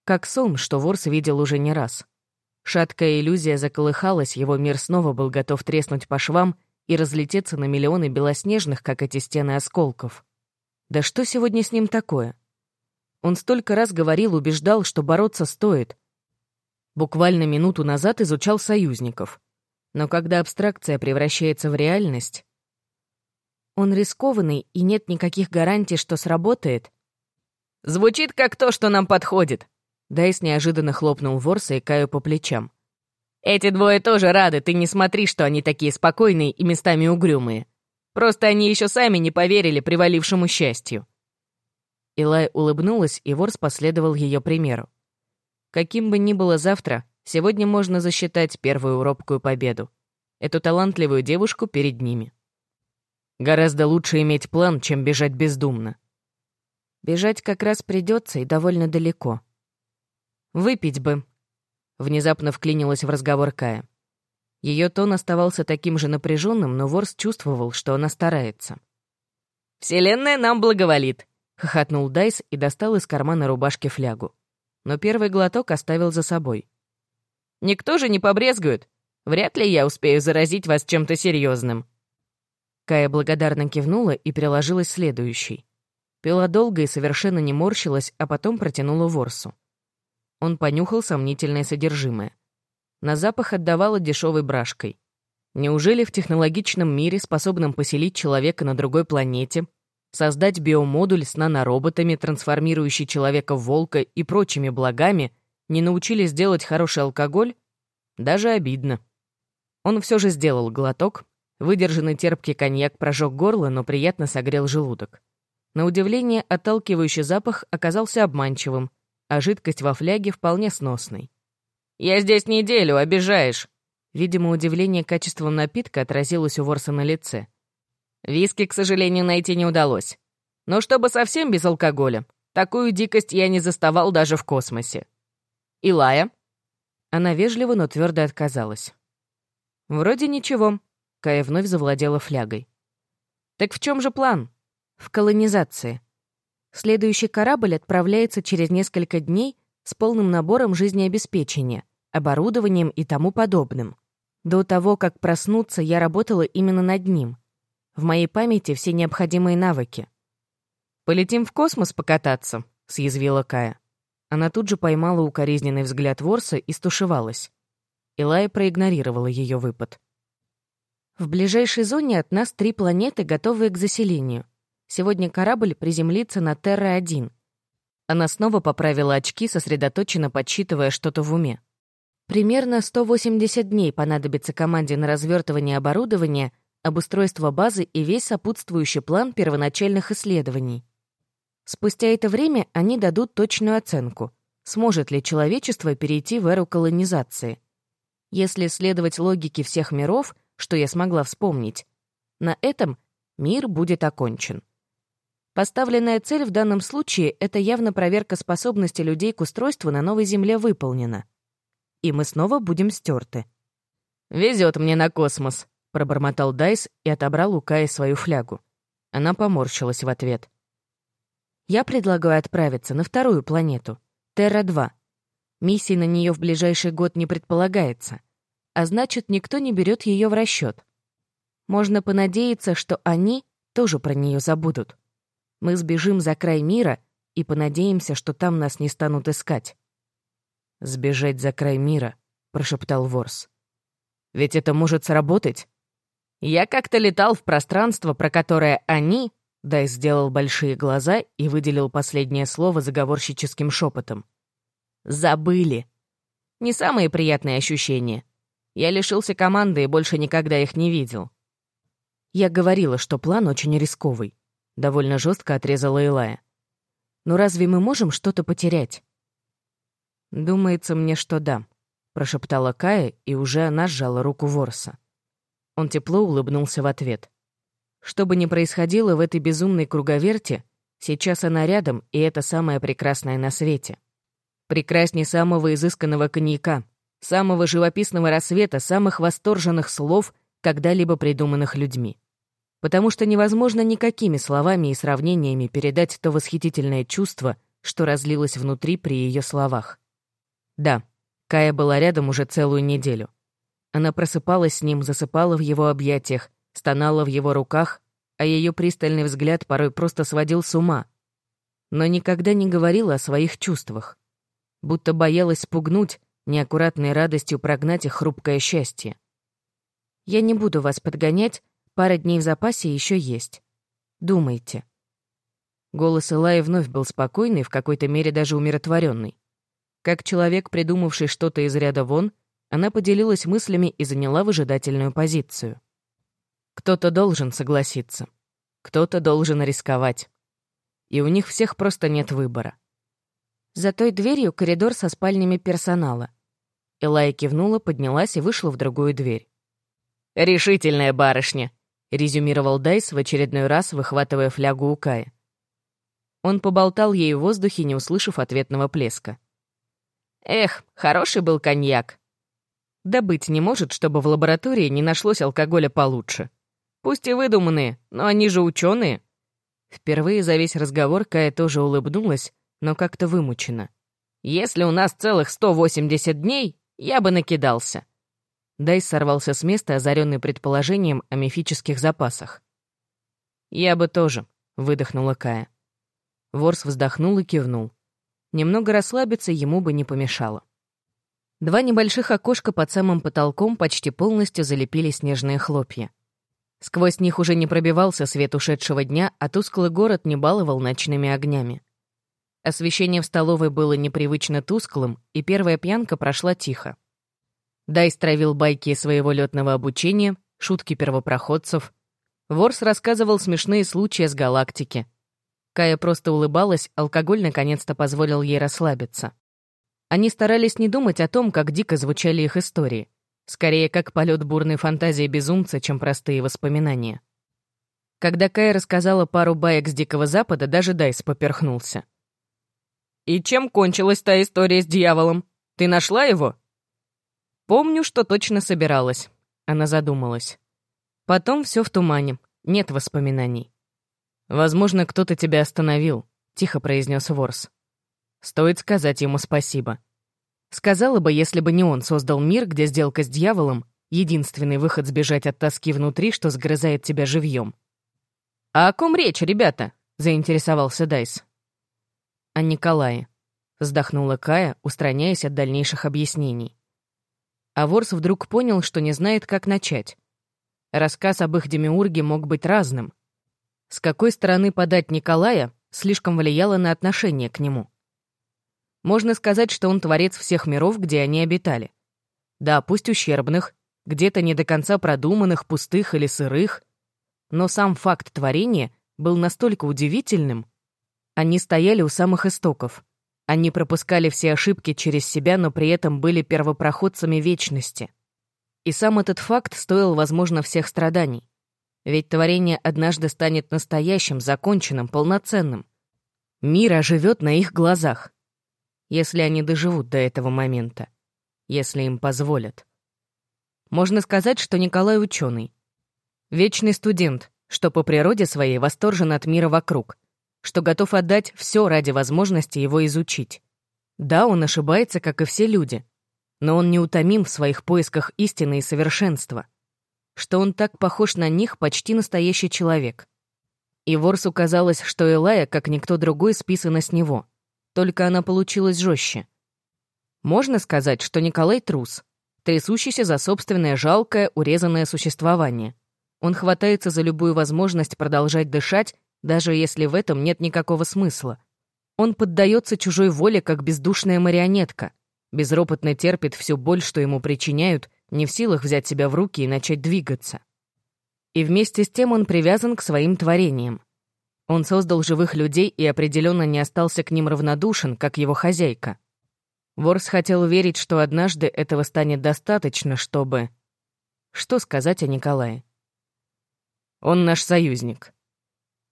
Как сон, что Ворс видел уже не раз. Шаткая иллюзия заколыхалась, его мир снова был готов треснуть по швам и разлететься на миллионы белоснежных, как эти стены, осколков. Да что сегодня с ним такое? Он столько раз говорил, убеждал, что бороться стоит. Буквально минуту назад изучал союзников. Но когда абстракция превращается в реальность... Он рискованный, и нет никаких гарантий, что сработает. «Звучит как то, что нам подходит!» Дайс неожиданно хлопнул Ворса и Каю по плечам. «Эти двое тоже рады, ты не смотри, что они такие спокойные и местами угрюмые. Просто они еще сами не поверили привалившему счастью». Илай улыбнулась, и Ворс последовал ее примеру. Каким бы ни было завтра, сегодня можно засчитать первую робкую победу. Эту талантливую девушку перед ними. Гораздо лучше иметь план, чем бежать бездумно. Бежать как раз придется и довольно далеко. «Выпить бы», — внезапно вклинилась в разговор Кая. Ее тон оставался таким же напряженным, но Ворс чувствовал, что она старается. «Вселенная нам благоволит», — хохотнул Дайс и достал из кармана рубашки флягу. Но первый глоток оставил за собой. «Никто же не побрезгует. Вряд ли я успею заразить вас чем-то серьезным. Кая благодарно кивнула и приложилась следующей. Пила долго и совершенно не морщилась, а потом протянула ворсу. Он понюхал сомнительное содержимое. На запах отдавало дешевой брашкой. Неужели в технологичном мире, способном поселить человека на другой планете, создать биомодуль с нанороботами, трансформирующий человека в волка и прочими благами, не научились делать хороший алкоголь? Даже обидно. Он все же сделал глоток. Выдержанный терпкий коньяк прожег горло, но приятно согрел желудок. На удивление, отталкивающий запах оказался обманчивым, а жидкость во фляге вполне сносной. «Я здесь неделю, обижаешь!» Видимо, удивление качеством напитка отразилось у Ворса на лице. Виски, к сожалению, найти не удалось. Но чтобы совсем без алкоголя, такую дикость я не заставал даже в космосе. Илая? Она вежливо, но твердо отказалась. Вроде ничего. Кая вновь завладела флягой. Так в чем же план? В колонизации. Следующий корабль отправляется через несколько дней с полным набором жизнеобеспечения, оборудованием и тому подобным. До того, как проснуться, я работала именно над ним. В моей памяти все необходимые навыки. «Полетим в космос покататься», — съязвила Кая. Она тут же поймала укоризненный взгляд Ворса и стушевалась. Илая проигнорировала ее выпад. «В ближайшей зоне от нас три планеты, готовые к заселению. Сегодня корабль приземлится на Терра-1. Она снова поправила очки, сосредоточенно подсчитывая что-то в уме. Примерно 180 дней понадобится команде на развертывание оборудования, обустройство базы и весь сопутствующий план первоначальных исследований. Спустя это время они дадут точную оценку, сможет ли человечество перейти в эру колонизации. Если следовать логике всех миров, что я смогла вспомнить, на этом мир будет окончен. Поставленная цель в данном случае — это явно проверка способности людей к устройству на новой Земле выполнена. И мы снова будем стерты. «Везет мне на космос», — пробормотал Дайс и отобрал у Каи свою флягу. Она поморщилась в ответ. «Я предлагаю отправиться на вторую планету, Терра-2. Миссии на нее в ближайший год не предполагается, а значит, никто не берет ее в расчет. Можно понадеяться, что они тоже про нее забудут». Мы сбежим за край мира и понадеемся, что там нас не станут искать. «Сбежать за край мира», — прошептал Ворс. «Ведь это может сработать. Я как-то летал в пространство, про которое они...» Дай сделал большие глаза и выделил последнее слово заговорщическим шепотом. «Забыли. Не самые приятные ощущения. Я лишился команды и больше никогда их не видел. Я говорила, что план очень рисковый. — довольно жестко отрезала Элая. «Но разве мы можем что-то потерять?» «Думается мне, что да», — прошептала Кая, и уже она сжала руку Ворса. Он тепло улыбнулся в ответ. Что бы ни происходило в этой безумной круговерте, сейчас она рядом, и это самое прекрасное на свете. Прекрасней самого изысканного коньяка, самого живописного рассвета, самых восторженных слов, когда-либо придуманных людьми потому что невозможно никакими словами и сравнениями передать то восхитительное чувство, что разлилось внутри при ее словах. Да, Кая была рядом уже целую неделю. Она просыпалась с ним, засыпала в его объятиях, стонала в его руках, а ее пристальный взгляд порой просто сводил с ума. но никогда не говорила о своих чувствах, будто боялась спугнуть, неаккуратной радостью прогнать их хрупкое счастье. «Я не буду вас подгонять, пара дней в запасе еще есть. Думайте». Голос Элаи вновь был спокойный, в какой-то мере даже умиротворенный. Как человек, придумавший что-то из ряда вон, она поделилась мыслями и заняла выжидательную позицию. Кто-то должен согласиться. Кто-то должен рисковать. И у них всех просто нет выбора. За той дверью коридор со спальнями персонала. Элая кивнула, поднялась и вышла в другую дверь. «Решительная барышня», — резюмировал Дайс в очередной раз, выхватывая флягу у Кая. Он поболтал ей в воздухе, не услышав ответного плеска. «Эх, хороший был коньяк». Да быть не может, чтобы в лаборатории не нашлось алкоголя получше. Пусть и выдуманные, но они же ученые. Впервые за весь разговор Кая тоже улыбнулась, но как-то вымучена. «Если у нас целых 180 дней, я бы накидался». Дайс сорвался с места, озаренный предположением о мифических запасах. «Я бы тоже», — выдохнула Кая. Ворс вздохнул и кивнул. Немного расслабиться ему бы не помешало. Два небольших окошка под самым потолком почти полностью залепили снежные хлопья. Сквозь них уже не пробивался свет ушедшего дня, а тусклый город не баловал ночными огнями. Освещение в столовой было непривычно тусклым, и первая пьянка прошла тихо. Дай стравил байки своего летного обучения, шутки первопроходцев. Ворс рассказывал смешные случаи с галактики. Кая просто улыбалась, алкоголь наконец-то позволил ей расслабиться. Они старались не думать о том, как дико звучали их истории. Скорее, как полет бурной фантазии безумца, чем простые воспоминания. Когда Кая рассказала пару баек с Дикого Запада, даже Дайс поперхнулся. «И чем кончилась та история с дьяволом? Ты нашла его?» «Помню, что точно собиралась», — она задумалась. «Потом все в тумане, нет воспоминаний». «Возможно, кто-то тебя остановил», — тихо произнес Ворс. «Стоит сказать ему спасибо». Сказала бы, если бы не он создал мир, где сделка с дьяволом — единственный выход сбежать от тоски внутри, что сгрызает тебя живьем. «А о ком речь, ребята?» — заинтересовался Дайс. «О Николае», — вздохнула Кая, устраняясь от дальнейших объяснений. А Ворс вдруг понял, что не знает, как начать. Рассказ об их демиурге мог быть разным. С какой стороны подать Николая слишком влияло на отношение к нему. Можно сказать, что он творец всех миров, где они обитали. Да, пусть ущербных, где-то не до конца продуманных, пустых или сырых, но сам факт творения был настолько удивительным. Они стояли у самых истоков. Они пропускали все ошибки через себя, но при этом были первопроходцами вечности. И сам этот факт стоил, возможно, всех страданий. Ведь творение однажды станет настоящим, законченным, полноценным. Мир оживет на их глазах если они доживут до этого момента, если им позволят. Можно сказать, что Николай ученый. Вечный студент, что по природе своей восторжен от мира вокруг, что готов отдать все ради возможности его изучить. Да, он ошибается, как и все люди, но он неутомим в своих поисках истины и совершенства, что он так похож на них, почти настоящий человек. И Ворсу казалось, что Элая, как никто другой, списана с него — только она получилась жестче. Можно сказать, что Николай трус, трясущийся за собственное жалкое, урезанное существование. Он хватается за любую возможность продолжать дышать, даже если в этом нет никакого смысла. Он поддается чужой воле, как бездушная марионетка, безропотно терпит всю боль, что ему причиняют, не в силах взять себя в руки и начать двигаться. И вместе с тем он привязан к своим творениям. Он создал живых людей и определенно не остался к ним равнодушен, как его хозяйка. Ворс хотел верить, что однажды этого станет достаточно, чтобы... Что сказать о Николае? Он наш союзник.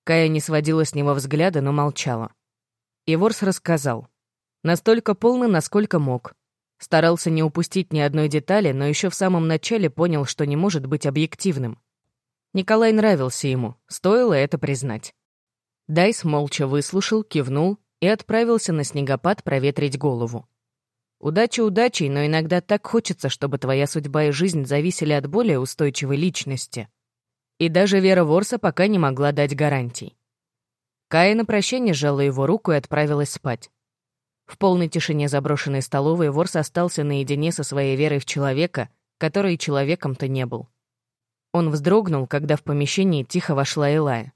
Кая не сводила с него взгляда, но молчала. И Ворс рассказал. Настолько полно, насколько мог. Старался не упустить ни одной детали, но еще в самом начале понял, что не может быть объективным. Николай нравился ему, стоило это признать. Дайс молча выслушал, кивнул и отправился на снегопад проветрить голову. Удача удачей, но иногда так хочется, чтобы твоя судьба и жизнь зависели от более устойчивой личности. И даже Вера Ворса пока не могла дать гарантий. Кая на прощание сжала его руку и отправилась спать. В полной тишине заброшенной столовой Ворс остался наедине со своей верой в человека, который человеком-то не был. Он вздрогнул, когда в помещении тихо вошла Элая.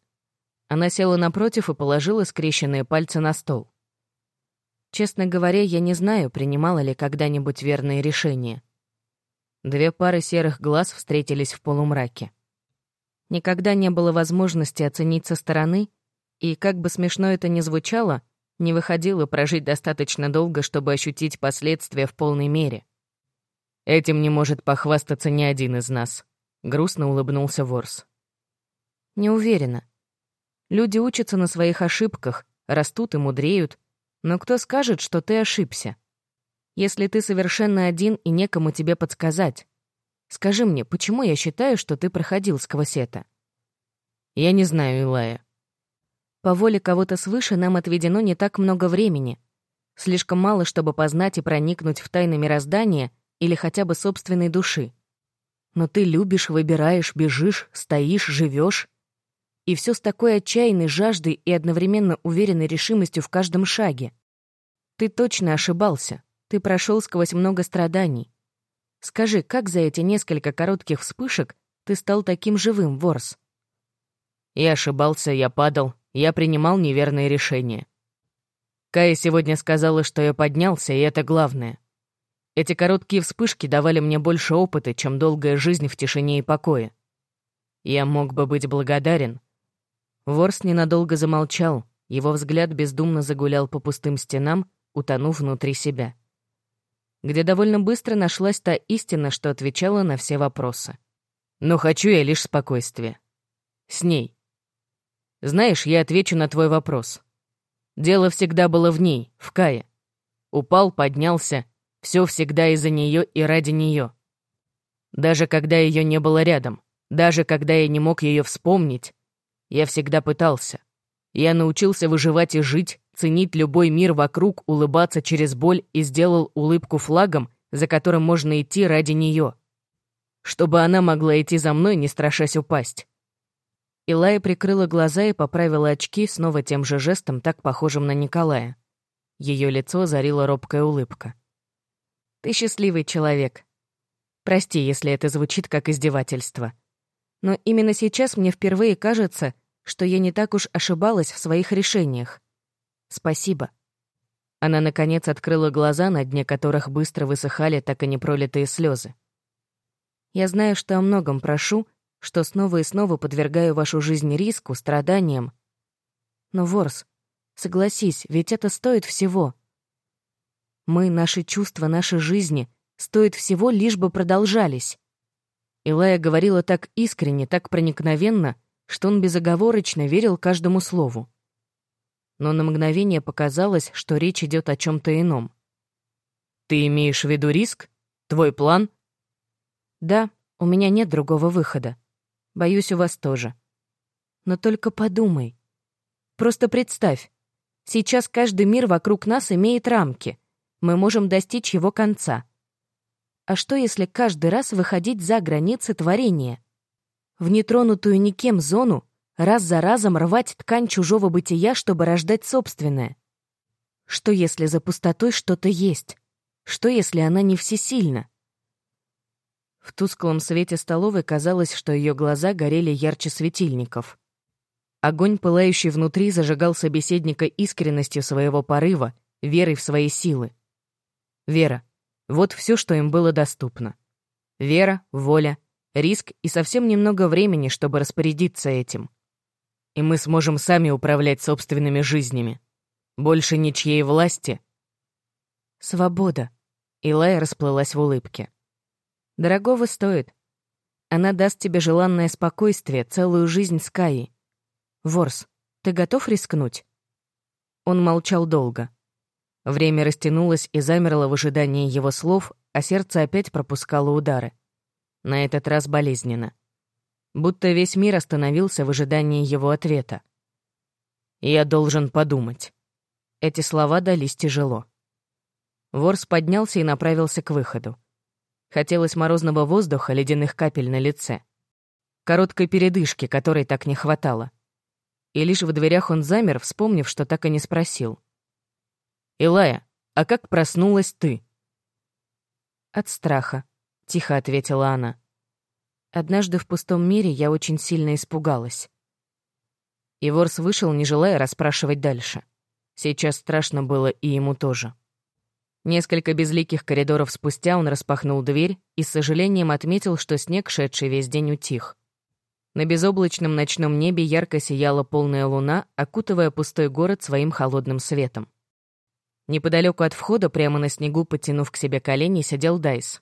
Она села напротив и положила скрещенные пальцы на стол. Честно говоря, я не знаю, принимала ли когда-нибудь верные решения. Две пары серых глаз встретились в полумраке. Никогда не было возможности оценить со стороны, и, как бы смешно это ни звучало, не выходило прожить достаточно долго, чтобы ощутить последствия в полной мере. Этим не может похвастаться ни один из нас. Грустно улыбнулся Ворс. Не уверена. Люди учатся на своих ошибках, растут и мудреют, но кто скажет, что ты ошибся? Если ты совершенно один и некому тебе подсказать. Скажи мне, почему я считаю, что ты проходил сквозь это? Я не знаю, Илая. По воле кого-то свыше нам отведено не так много времени. Слишком мало, чтобы познать и проникнуть в тайны мироздания или хотя бы собственной души. Но ты любишь, выбираешь, бежишь, стоишь, живешь. И все с такой отчаянной жаждой и одновременно уверенной решимостью в каждом шаге. Ты точно ошибался. Ты прошел сквозь много страданий. Скажи, как за эти несколько коротких вспышек ты стал таким живым, Ворс? Я ошибался, я падал, я принимал неверные решения. Кая сегодня сказала, что я поднялся, и это главное. Эти короткие вспышки давали мне больше опыта, чем долгая жизнь в тишине и покое. Я мог бы быть благодарен. Ворс ненадолго замолчал, его взгляд бездумно загулял по пустым стенам, утонув внутри себя. Где довольно быстро нашлась та истина, что отвечала на все вопросы. Но хочу я лишь спокойствия. С ней. Знаешь, я отвечу на твой вопрос. Дело всегда было в ней, в Кае. Упал, поднялся, все всегда из-за нее и ради нее. Даже когда ее не было рядом, даже когда я не мог ее вспомнить, я всегда пытался. Я научился выживать и жить, ценить любой мир вокруг, улыбаться через боль и сделал улыбку флагом, за которым можно идти ради нее. Чтобы она могла идти за мной, не страшась упасть. Илая прикрыла глаза и поправила очки снова тем же жестом, так похожим на Николая. Ее лицо зарила робкая улыбка. Ты счастливый человек. Прости, если это звучит как издевательство. Но именно сейчас мне впервые кажется, что я не так уж ошибалась в своих решениях. Спасибо. Она, наконец, открыла глаза, на дне которых быстро высыхали так и непролитые слезы. Я знаю, что о многом прошу, что снова и снова подвергаю вашу жизнь риску, страданиям. Но, Ворс, согласись, ведь это стоит всего. Мы, наши чувства, наши жизни стоит всего, лишь бы продолжались. Илая говорила так искренне, так проникновенно, что он безоговорочно верил каждому слову. Но на мгновение показалось, что речь идет о чем-то ином. «Ты имеешь в виду риск? Твой план?» «Да, у меня нет другого выхода. Боюсь, у вас тоже. Но только подумай. Просто представь. Сейчас каждый мир вокруг нас имеет рамки мы можем достичь его конца. А что, если каждый раз выходить за границы творения? В нетронутую никем зону раз за разом рвать ткань чужого бытия, чтобы рождать собственное? Что, если за пустотой что-то есть? Что, если она не всесильна? В тусклом свете столовой казалось, что ее глаза горели ярче светильников. Огонь, пылающий внутри, зажигал собеседника искренностью своего порыва, верой в свои силы. Вера. Вот все, что им было доступно. Вера, воля, риск и совсем немного времени, чтобы распорядиться этим. И мы сможем сами управлять собственными жизнями. Больше ничьей власти. Свобода. Илая расплылась в улыбке. Дорогого стоит. Она даст тебе желанное спокойствие, целую жизнь с Каей. Ворс, ты готов рискнуть? Он молчал долго. Время растянулось и замерло в ожидании его слов, а сердце опять пропускало удары. На этот раз болезненно. Будто весь мир остановился в ожидании его ответа. «Я должен подумать». Эти слова дались тяжело. Ворс поднялся и направился к выходу. Хотелось морозного воздуха, ледяных капель на лице. Короткой передышки, которой так не хватало. и лишь в дверях он замер, вспомнив, что так и не спросил. «Илая, а как проснулась ты?» «От страха», — тихо ответила она. «Однажды в пустом мире я очень сильно испугалась». И Ворс вышел, не желая расспрашивать дальше. Сейчас страшно было и ему тоже. Несколько безликих коридоров спустя он распахнул дверь и с сожалением отметил, что снег, шедший весь день, утих. На безоблачном ночном небе ярко сияла полная луна, окутывая пустой город своим холодным светом. Неподалеку от входа, прямо на снегу, подтянув к себе колени, сидел Дайс.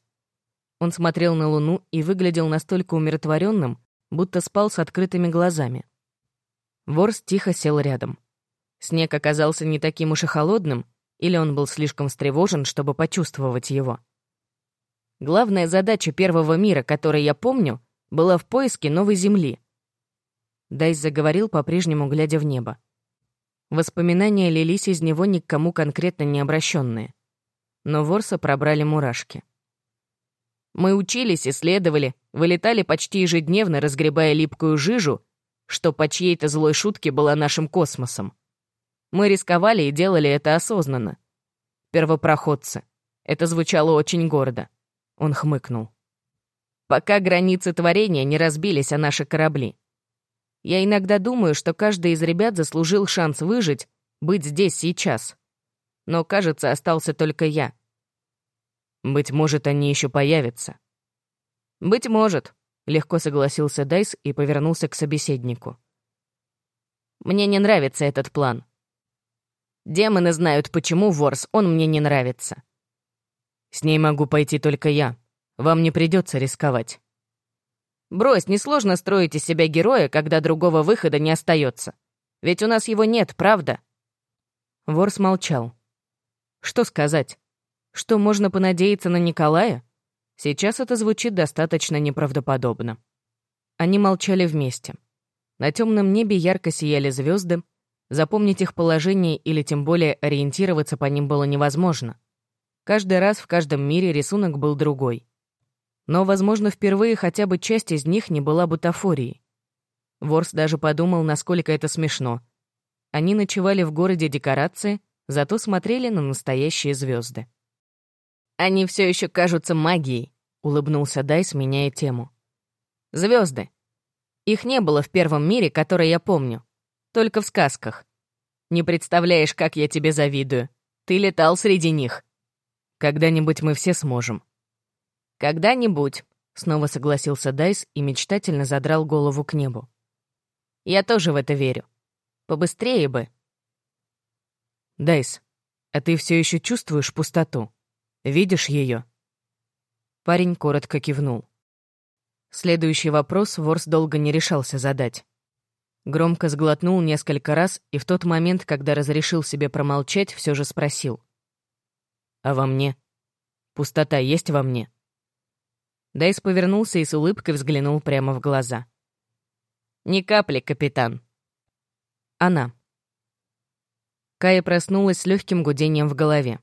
Он смотрел на луну и выглядел настолько умиротворенным, будто спал с открытыми глазами. Ворс тихо сел рядом. Снег оказался не таким уж и холодным, или он был слишком встревожен, чтобы почувствовать его. Главная задача первого мира, который я помню, была в поиске новой земли. Дайс заговорил, по-прежнему глядя в небо. Воспоминания лились из него ни к кому конкретно не обращенные. Но Ворса пробрали мурашки. Мы учились, исследовали, вылетали почти ежедневно, разгребая липкую жижу, что по чьей-то злой шутке была нашим космосом. Мы рисковали и делали это осознанно. Первопроходцы. Это звучало очень гордо. Он хмыкнул. Пока границы творения не разбились о наши корабли. Я иногда думаю, что каждый из ребят заслужил шанс выжить, быть здесь сейчас. Но, кажется, остался только я. Быть может, они еще появятся. Быть может, легко согласился Дайс и повернулся к собеседнику. Мне не нравится этот план. Демоны знают, почему, Ворс, он мне не нравится. С ней могу пойти только я. Вам не придется рисковать. Брось, несложно строить из себя героя, когда другого выхода не остается. Ведь у нас его нет, правда? Ворс молчал. Что сказать? Что можно понадеяться на Николая? Сейчас это звучит достаточно неправдоподобно. Они молчали вместе. На темном небе ярко сияли звезды, Запомнить их положение или тем более ориентироваться по ним было невозможно. Каждый раз в каждом мире рисунок был другой. Но, возможно, впервые хотя бы часть из них не была бутафорией. Ворс даже подумал, насколько это смешно. Они ночевали в городе декорации, зато смотрели на настоящие звезды. «Они все еще кажутся магией», — улыбнулся Дайс, меняя тему. Звезды. Их не было в первом мире, который я помню. Только в сказках. Не представляешь, как я тебе завидую. Ты летал среди них. Когда-нибудь мы все сможем. Когда-нибудь, снова согласился Дайс и мечтательно задрал голову к небу. Я тоже в это верю. Побыстрее бы. Дайс, а ты все еще чувствуешь пустоту? Видишь ее? Парень коротко кивнул. Следующий вопрос Ворс долго не решался задать. Громко сглотнул несколько раз и в тот момент, когда разрешил себе промолчать, все же спросил. «А во мне? Пустота есть во мне?» Дайс повернулся и с улыбкой взглянул прямо в глаза. «Ни капли, капитан». Она. Кая проснулась с легким гудением в голове.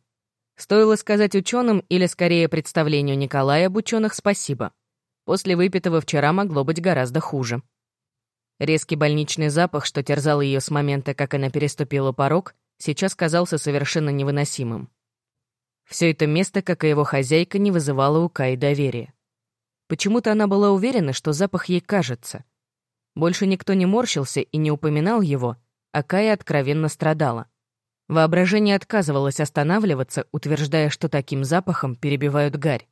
Стоило сказать ученым или, скорее, представлению Николая об ученых спасибо. После выпитого вчера могло быть гораздо хуже. Резкий больничный запах, что терзал ее с момента, как она переступила порог, сейчас казался совершенно невыносимым. Все это место, как и его хозяйка, не вызывало у Каи доверия. Почему-то она была уверена, что запах ей кажется. Больше никто не морщился и не упоминал его, а Кая откровенно страдала. Воображение отказывалось останавливаться, утверждая, что таким запахом перебивают гарь.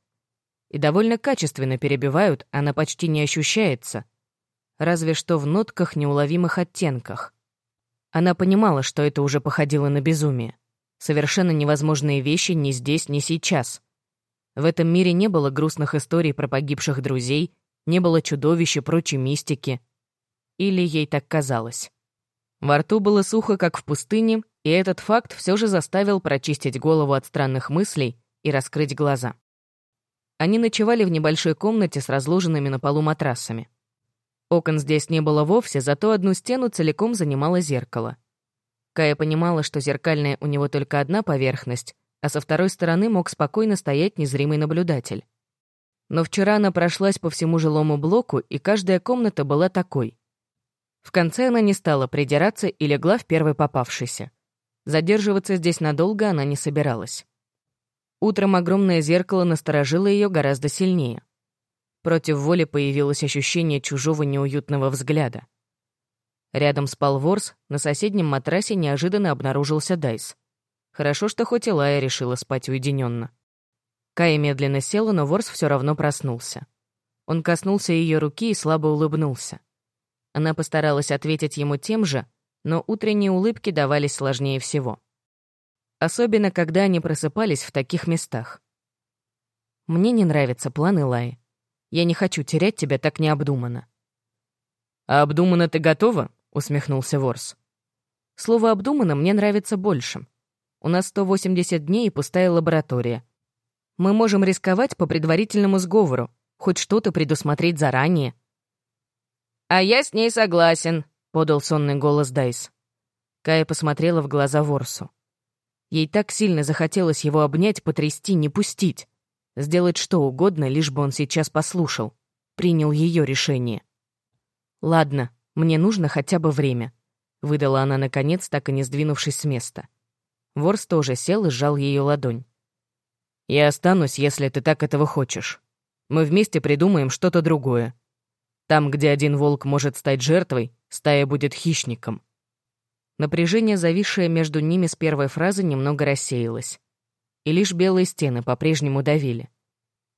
И довольно качественно перебивают, она почти не ощущается — разве что в нотках неуловимых оттенках. Она понимала, что это уже походило на безумие. Совершенно невозможные вещи ни здесь, ни сейчас. В этом мире не было грустных историй про погибших друзей, не было чудовищ и прочей мистики. Или ей так казалось. Во рту было сухо, как в пустыне, и этот факт все же заставил прочистить голову от странных мыслей и раскрыть глаза. Они ночевали в небольшой комнате с разложенными на полу матрасами. Окон здесь не было вовсе, зато одну стену целиком занимало зеркало. Кая понимала, что зеркальная у него только одна поверхность, а со второй стороны мог спокойно стоять незримый наблюдатель. Но вчера она прошлась по всему жилому блоку, и каждая комната была такой. В конце она не стала придираться и легла в первый попавшийся. Задерживаться здесь надолго она не собиралась. Утром огромное зеркало насторожило ее гораздо сильнее. Против воли появилось ощущение чужого неуютного взгляда. Рядом спал Ворс, на соседнем матрасе неожиданно обнаружился Дайс. Хорошо, что хоть Илая решила спать уединенно. Кая медленно села, но Ворс все равно проснулся. Он коснулся ее руки и слабо улыбнулся. Она постаралась ответить ему тем же, но утренние улыбки давались сложнее всего. Особенно, когда они просыпались в таких местах. «Мне не нравится план Илаи. Я не хочу терять тебя так необдуманно». «А обдуманно ты готова?» — усмехнулся Ворс. «Слово «обдуманно» мне нравится больше. У нас 180 дней и пустая лаборатория. Мы можем рисковать по предварительному сговору, хоть что-то предусмотреть заранее, «А я с ней согласен», — подал сонный голос Дайс. Кая посмотрела в глаза Ворсу. Ей так сильно захотелось его обнять, потрясти, не пустить. Сделать что угодно, лишь бы он сейчас послушал. Принял ее решение. «Ладно, мне нужно хотя бы время», — выдала она, наконец, так и не сдвинувшись с места. Ворс тоже сел и сжал ее ладонь. «Я останусь, если ты так этого хочешь. Мы вместе придумаем что-то другое. Там, где один волк может стать жертвой, стая будет хищником. Напряжение, зависшее между ними с первой фразы, немного рассеялось. И лишь белые стены по-прежнему давили.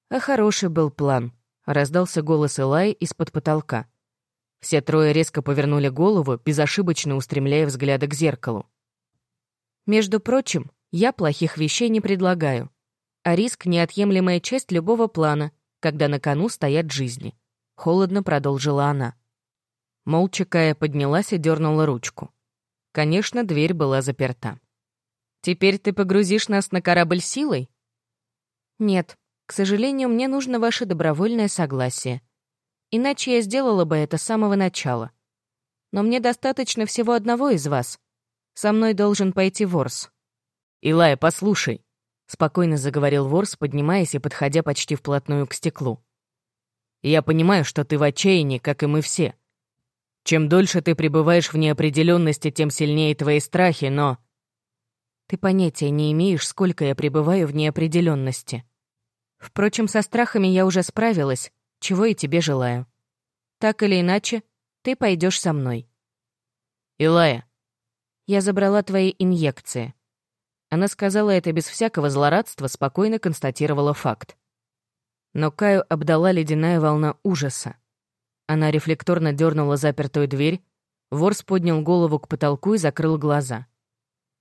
А хороший был план. Раздался голос Элай из-под потолка. Все трое резко повернули голову, безошибочно устремляя взгляды к зеркалу. «Между прочим, я плохих вещей не предлагаю. А риск — неотъемлемая часть любого плана, когда на кону стоят жизни. Холодно продолжила она. Молча Кая поднялась и дернула ручку. Конечно, дверь была заперта. «Теперь ты погрузишь нас на корабль силой?» «Нет, к сожалению, мне нужно ваше добровольное согласие. Иначе я сделала бы это с самого начала. Но мне достаточно всего одного из вас. Со мной должен пойти Ворс». «Илая, послушай», — спокойно заговорил Ворс, поднимаясь и подходя почти вплотную к стеклу. Я понимаю, что ты в отчаянии, как и мы все. Чем дольше ты пребываешь в неопределенности, тем сильнее твои страхи, но... Ты понятия не имеешь, сколько я пребываю в неопределенности. Впрочем, со страхами я уже справилась, чего и тебе желаю. Так или иначе, ты пойдешь со мной. Илая. Я забрала твои инъекции. Она сказала это без всякого злорадства, спокойно констатировала факт. Но Каю обдала ледяная волна ужаса. Она рефлекторно дернула запертую дверь, Ворс поднял голову к потолку и закрыл глаза.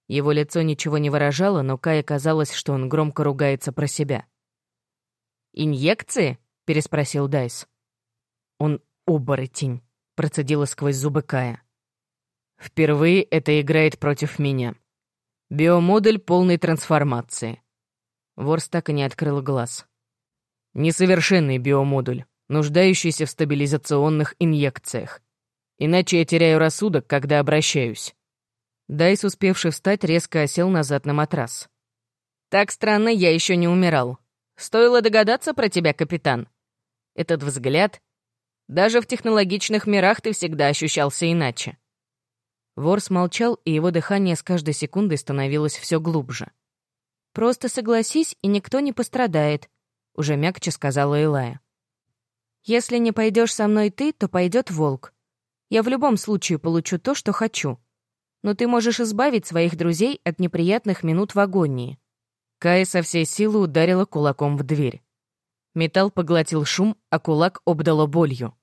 Его лицо ничего не выражало, но Кае казалось, что он громко ругается про себя. «Инъекции?» — переспросил Дайс. «Он оборотень», — процедила сквозь зубы Кая. «Впервые это играет против меня. Биомодуль полной трансформации». Ворс так и не открыл глаз. Несовершенный биомодуль, нуждающийся в стабилизационных инъекциях. Иначе я теряю рассудок, когда обращаюсь. Дайс, успевший встать, резко осел назад на матрас. «Так странно, я еще не умирал. Стоило догадаться про тебя, капитан. Этот взгляд... Даже в технологичных мирах ты всегда ощущался иначе». Ворс молчал, и его дыхание с каждой секундой становилось все глубже. «Просто согласись, и никто не пострадает», уже мягче сказала Элая. «Если не пойдешь со мной ты, то пойдет волк. Я в любом случае получу то, что хочу. Но ты можешь избавить своих друзей от неприятных минут в агонии». Кая со всей силы ударила кулаком в дверь. Металл поглотил шум, а кулак обдало болью.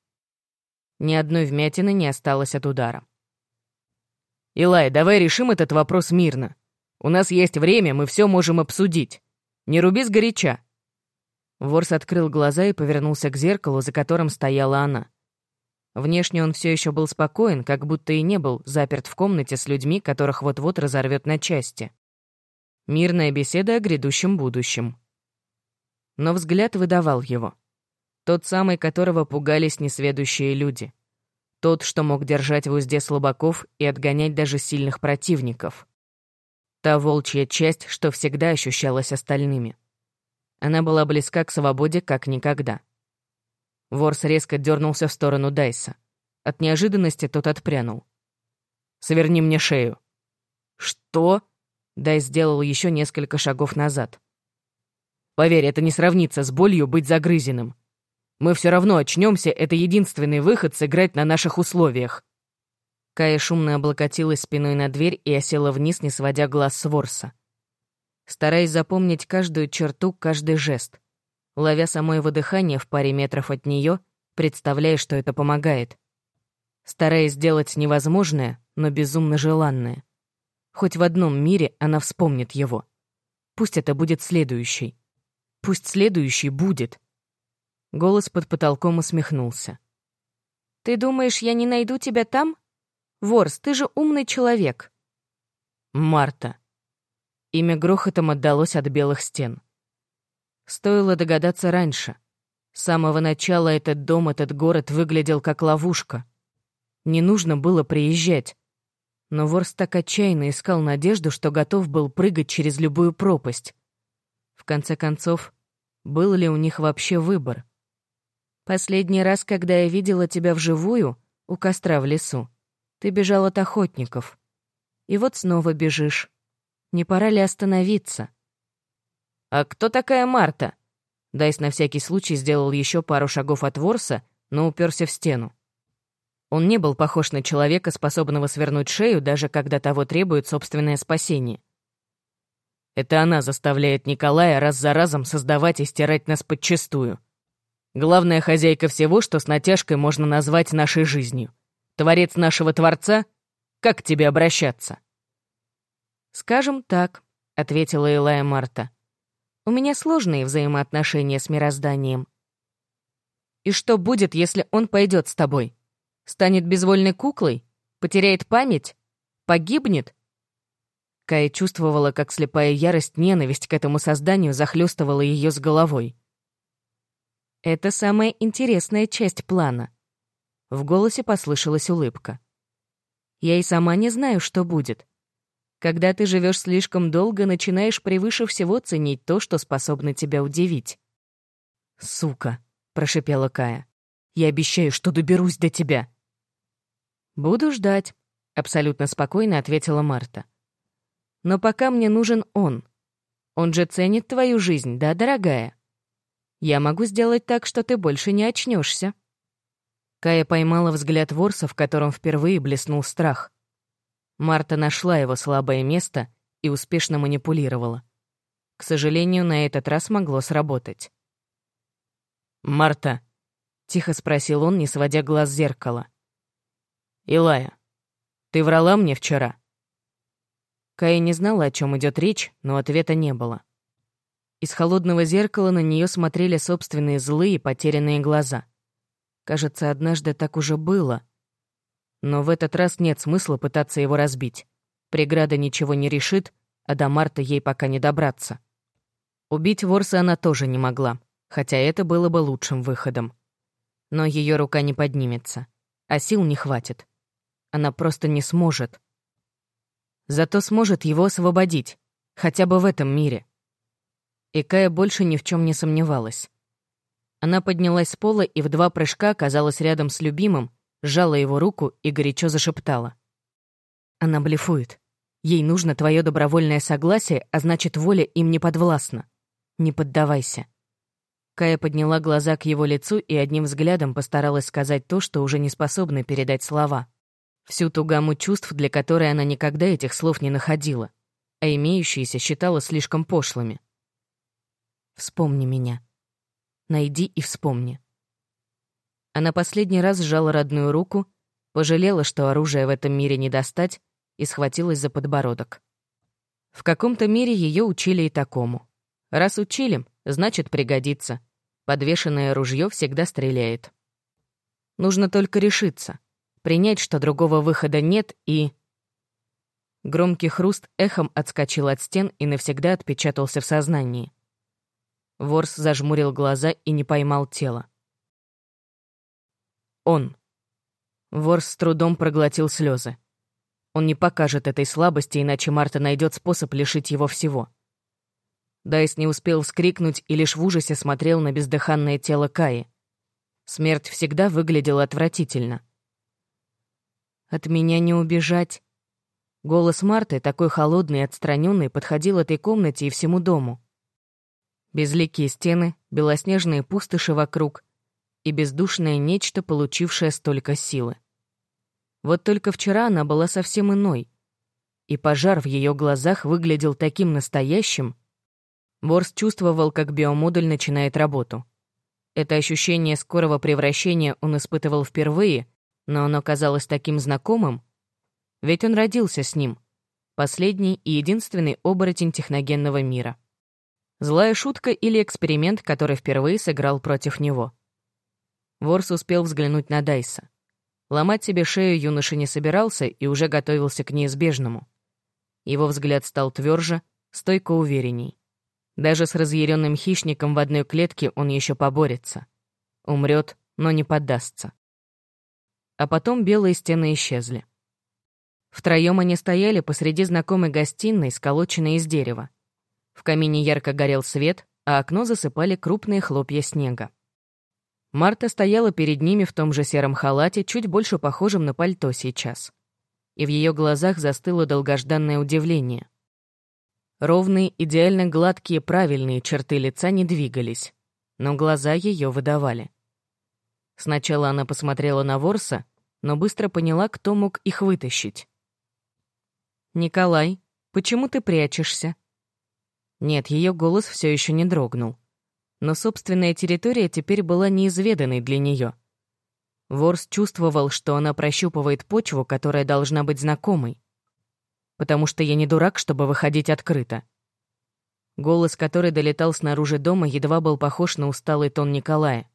Ни одной вмятины не осталось от удара. «Илай, давай решим этот вопрос мирно. У нас есть время, мы все можем обсудить. Не руби сгоряча. Ворс открыл глаза и повернулся к зеркалу, за которым стояла она. Внешне он все еще был спокоен, как будто и не был заперт в комнате с людьми, которых вот-вот разорвет на части. Мирная беседа о грядущем будущем. Но взгляд выдавал его. Тот самый, которого пугались несведущие люди. Тот, что мог держать в узде слабаков и отгонять даже сильных противников. Та волчья часть, что всегда ощущалась остальными. Она была близка к свободе как никогда. Ворс резко дернулся в сторону Дайса. От неожиданности тот отпрянул. «Сверни мне шею». «Что?» Дай сделал еще несколько шагов назад. «Поверь, это не сравнится с болью быть загрызенным. Мы все равно очнемся, это единственный выход сыграть на наших условиях». Кая шумно облокотилась спиной на дверь и осела вниз, не сводя глаз с ворса. Стараясь запомнить каждую черту, каждый жест. Ловя само его дыхание в паре метров от нее, представляя, что это помогает. Стараясь сделать невозможное, но безумно желанное. Хоть в одном мире она вспомнит его. Пусть это будет следующий. Пусть следующий будет. Голос под потолком усмехнулся. «Ты думаешь, я не найду тебя там? Ворс, ты же умный человек». «Марта». Имя грохотом отдалось от белых стен. Стоило догадаться раньше. С самого начала этот дом, этот город выглядел как ловушка. Не нужно было приезжать. Но Ворс так отчаянно искал надежду, что готов был прыгать через любую пропасть. В конце концов, был ли у них вообще выбор? Последний раз, когда я видела тебя вживую, у костра в лесу, ты бежал от охотников. И вот снова бежишь. Не пора ли остановиться? «А кто такая Марта?» Дайс на всякий случай сделал еще пару шагов от Ворса, но уперся в стену. Он не был похож на человека, способного свернуть шею, даже когда того требует собственное спасение. Это она заставляет Николая раз за разом создавать и стирать нас подчистую. Главная хозяйка всего, что с натяжкой можно назвать нашей жизнью. Творец нашего Творца? Как к тебе обращаться?» «Скажем так», — ответила Илая Марта. «У меня сложные взаимоотношения с мирозданием». «И что будет, если он пойдет с тобой? Станет безвольной куклой? Потеряет память? Погибнет?» Кая чувствовала, как слепая ярость, ненависть к этому созданию захлестывала ее с головой. Это самая интересная часть плана. В голосе послышалась улыбка. Я и сама не знаю, что будет. Когда ты живешь слишком долго, начинаешь превыше всего ценить то, что способно тебя удивить. «Сука», — прошипела Кая. «Я обещаю, что доберусь до тебя». «Буду ждать», — абсолютно спокойно ответила Марта. «Но пока мне нужен он. Он же ценит твою жизнь, да, дорогая?» Я могу сделать так, что ты больше не очнешься. Кая поймала взгляд Ворса, в котором впервые блеснул страх. Марта нашла его слабое место и успешно манипулировала. К сожалению, на этот раз могло сработать. «Марта», — тихо спросил он, не сводя глаз с зеркала. «Илая, ты врала мне вчера?» Кая не знала, о чем идет речь, но ответа не было. Из холодного зеркала на нее смотрели собственные злые, потерянные глаза. Кажется, однажды так уже было. Но в этот раз нет смысла пытаться его разбить. Преграда ничего не решит, а до Марта ей пока не добраться. Убить Ворса она тоже не могла, хотя это было бы лучшим выходом. Но ее рука не поднимется, а сил не хватит. Она просто не сможет. Зато сможет его освободить, хотя бы в этом мире и Кая больше ни в чем не сомневалась. Она поднялась с пола и в два прыжка оказалась рядом с любимым, сжала его руку и горячо зашептала. Она блефует. Ей нужно твое добровольное согласие, а значит, воля им не подвластна. Не поддавайся. Кая подняла глаза к его лицу и одним взглядом постаралась сказать то, что уже не способны передать слова. Всю ту гамму чувств, для которой она никогда этих слов не находила, а имеющиеся считала слишком пошлыми. Вспомни меня. Найди и вспомни. Она последний раз сжала родную руку, пожалела, что оружие в этом мире не достать, и схватилась за подбородок. В каком-то мире ее учили и такому. Раз учили, значит, пригодится. Подвешенное ружье всегда стреляет. Нужно только решиться, принять, что другого выхода нет, и... Громкий хруст эхом отскочил от стен и навсегда отпечатался в сознании. Ворс зажмурил глаза и не поймал тело. Он. Ворс с трудом проглотил слезы. Он не покажет этой слабости, иначе Марта найдет способ лишить его всего. Дайс не успел вскрикнуть и лишь в ужасе смотрел на бездыханное тело Каи. Смерть всегда выглядела отвратительно. От меня не убежать. Голос Марты, такой холодный и отстраненный, подходил этой комнате и всему дому. Безликие стены, белоснежные пустоши вокруг и бездушное нечто, получившее столько силы. Вот только вчера она была совсем иной, и пожар в ее глазах выглядел таким настоящим. Ворс чувствовал, как биомодуль начинает работу. Это ощущение скорого превращения он испытывал впервые, но оно казалось таким знакомым, ведь он родился с ним. Последний и единственный оборотень техногенного мира. Злая шутка или эксперимент, который впервые сыграл против него. Ворс успел взглянуть на Дайса. Ломать себе шею юноша не собирался и уже готовился к неизбежному. Его взгляд стал тверже, стойко уверенней. Даже с разъяренным хищником в одной клетке он еще поборется. Умрет, но не поддастся. А потом белые стены исчезли. Втроем они стояли посреди знакомой гостиной, сколоченной из дерева. В камине ярко горел свет, а окно засыпали крупные хлопья снега. Марта стояла перед ними в том же сером халате, чуть больше похожем на пальто сейчас. И в ее глазах застыло долгожданное удивление. Ровные, идеально гладкие, правильные черты лица не двигались, но глаза ее выдавали. Сначала она посмотрела на Ворса, но быстро поняла, кто мог их вытащить. «Николай, почему ты прячешься?» Нет, ее голос все еще не дрогнул. Но собственная территория теперь была неизведанной для нее. Ворс чувствовал, что она прощупывает почву, которая должна быть знакомой. «Потому что я не дурак, чтобы выходить открыто». Голос, который долетал снаружи дома, едва был похож на усталый тон Николая.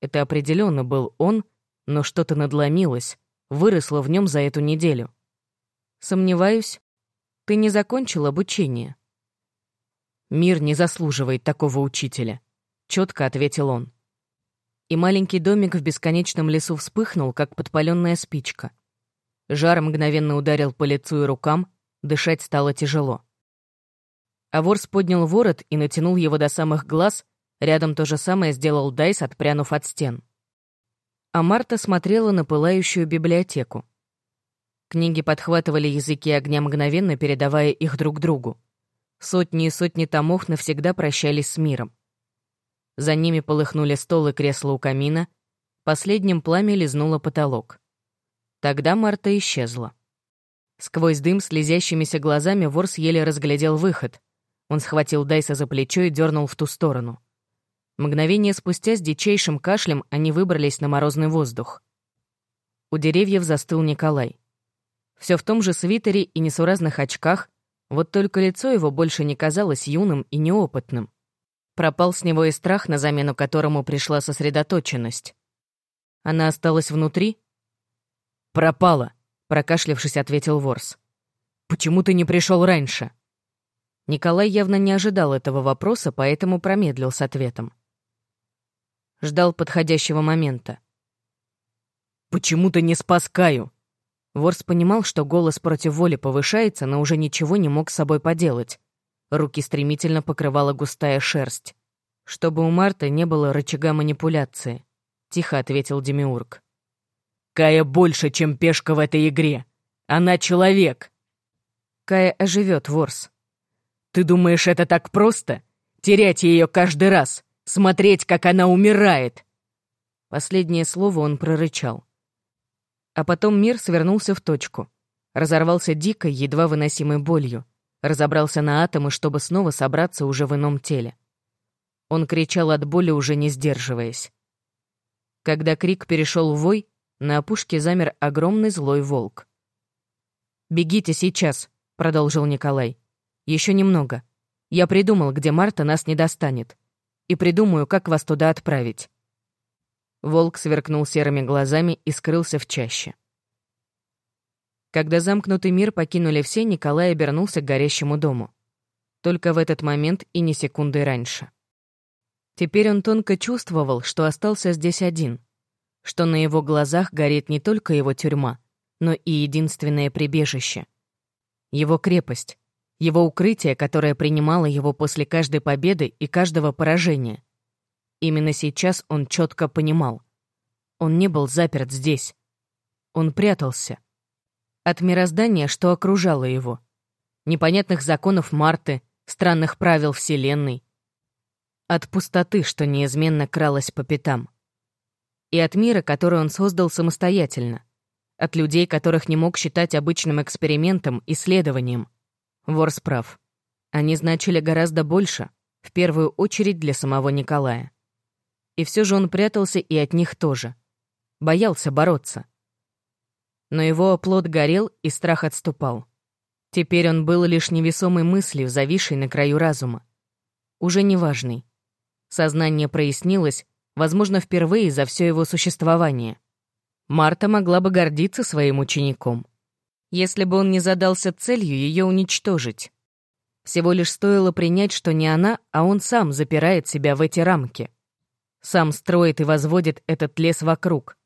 Это определенно был он, но что-то надломилось, выросло в нем за эту неделю. Сомневаюсь, ты не закончил обучение. Мир не заслуживает такого учителя, четко ответил он. И маленький домик в бесконечном лесу вспыхнул, как подпаленная спичка. Жар мгновенно ударил по лицу и рукам, дышать стало тяжело. Аворс поднял ворот и натянул его до самых глаз, рядом то же самое сделал Дайс, отпрянув от стен. А Марта смотрела на пылающую библиотеку. Книги подхватывали языки огня мгновенно, передавая их друг другу. Сотни и сотни томов навсегда прощались с миром. За ними полыхнули стол и кресло у камина, последним пламя лизнуло потолок. Тогда Марта исчезла. Сквозь дым слезящимися глазами Ворс еле разглядел выход. Он схватил Дайса за плечо и дернул в ту сторону. Мгновение спустя с дичайшим кашлем они выбрались на морозный воздух. У деревьев застыл Николай. Все в том же свитере и несуразных очках, вот только лицо его больше не казалось юным и неопытным. Пропал с него и страх, на замену которому пришла сосредоточенность. Она осталась внутри? «Пропала», — прокашлявшись, ответил Ворс. «Почему ты не пришел раньше?» Николай явно не ожидал этого вопроса, поэтому промедлил с ответом. Ждал подходящего момента. «Почему ты не спас Каю?» Ворс понимал, что голос против воли повышается, но уже ничего не мог с собой поделать. Руки стремительно покрывала густая шерсть. «Чтобы у Марты не было рычага манипуляции», — тихо ответил Демиург. «Кая больше, чем пешка в этой игре. Она человек». «Кая оживет, Ворс». «Ты думаешь, это так просто? Терять ее каждый раз, смотреть, как она умирает?» Последнее слово он прорычал. А потом мир свернулся в точку. Разорвался дикой, едва выносимой болью. Разобрался на атомы, чтобы снова собраться уже в ином теле. Он кричал от боли, уже не сдерживаясь. Когда крик перешел в вой, на опушке замер огромный злой волк. «Бегите сейчас», — продолжил Николай. Еще немного. Я придумал, где Марта нас не достанет. И придумаю, как вас туда отправить. Волк сверкнул серыми глазами и скрылся в чаще. Когда замкнутый мир покинули все, Николай обернулся к горящему дому. Только в этот момент и не секунды раньше. Теперь он тонко чувствовал, что остался здесь один, что на его глазах горит не только его тюрьма, но и единственное прибежище. Его крепость, его укрытие, которое принимало его после каждой победы и каждого поражения. Именно сейчас он четко понимал. Он не был заперт здесь. Он прятался. От мироздания, что окружало его. Непонятных законов Марты, странных правил Вселенной. От пустоты, что неизменно кралась по пятам. И от мира, который он создал самостоятельно. От людей, которых не мог считать обычным экспериментом, исследованием. Ворс прав. Они значили гораздо больше, в первую очередь для самого Николая. И все же он прятался и от них тоже. Боялся бороться. Но его оплот горел, и страх отступал. Теперь он был лишь невесомой мыслью, зависшей на краю разума. Уже неважный. Сознание прояснилось, возможно, впервые за все его существование. Марта могла бы гордиться своим учеником. Если бы он не задался целью ее уничтожить. Всего лишь стоило принять, что не она, а он сам запирает себя в эти рамки. Сам строит и возводит этот лес вокруг.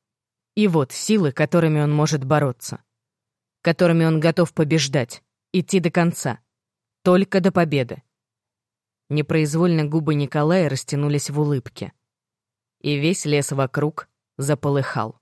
И вот силы, которыми он может бороться. Которыми он готов побеждать, идти до конца. Только до победы. Непроизвольно губы Николая растянулись в улыбке. И весь лес вокруг заполыхал.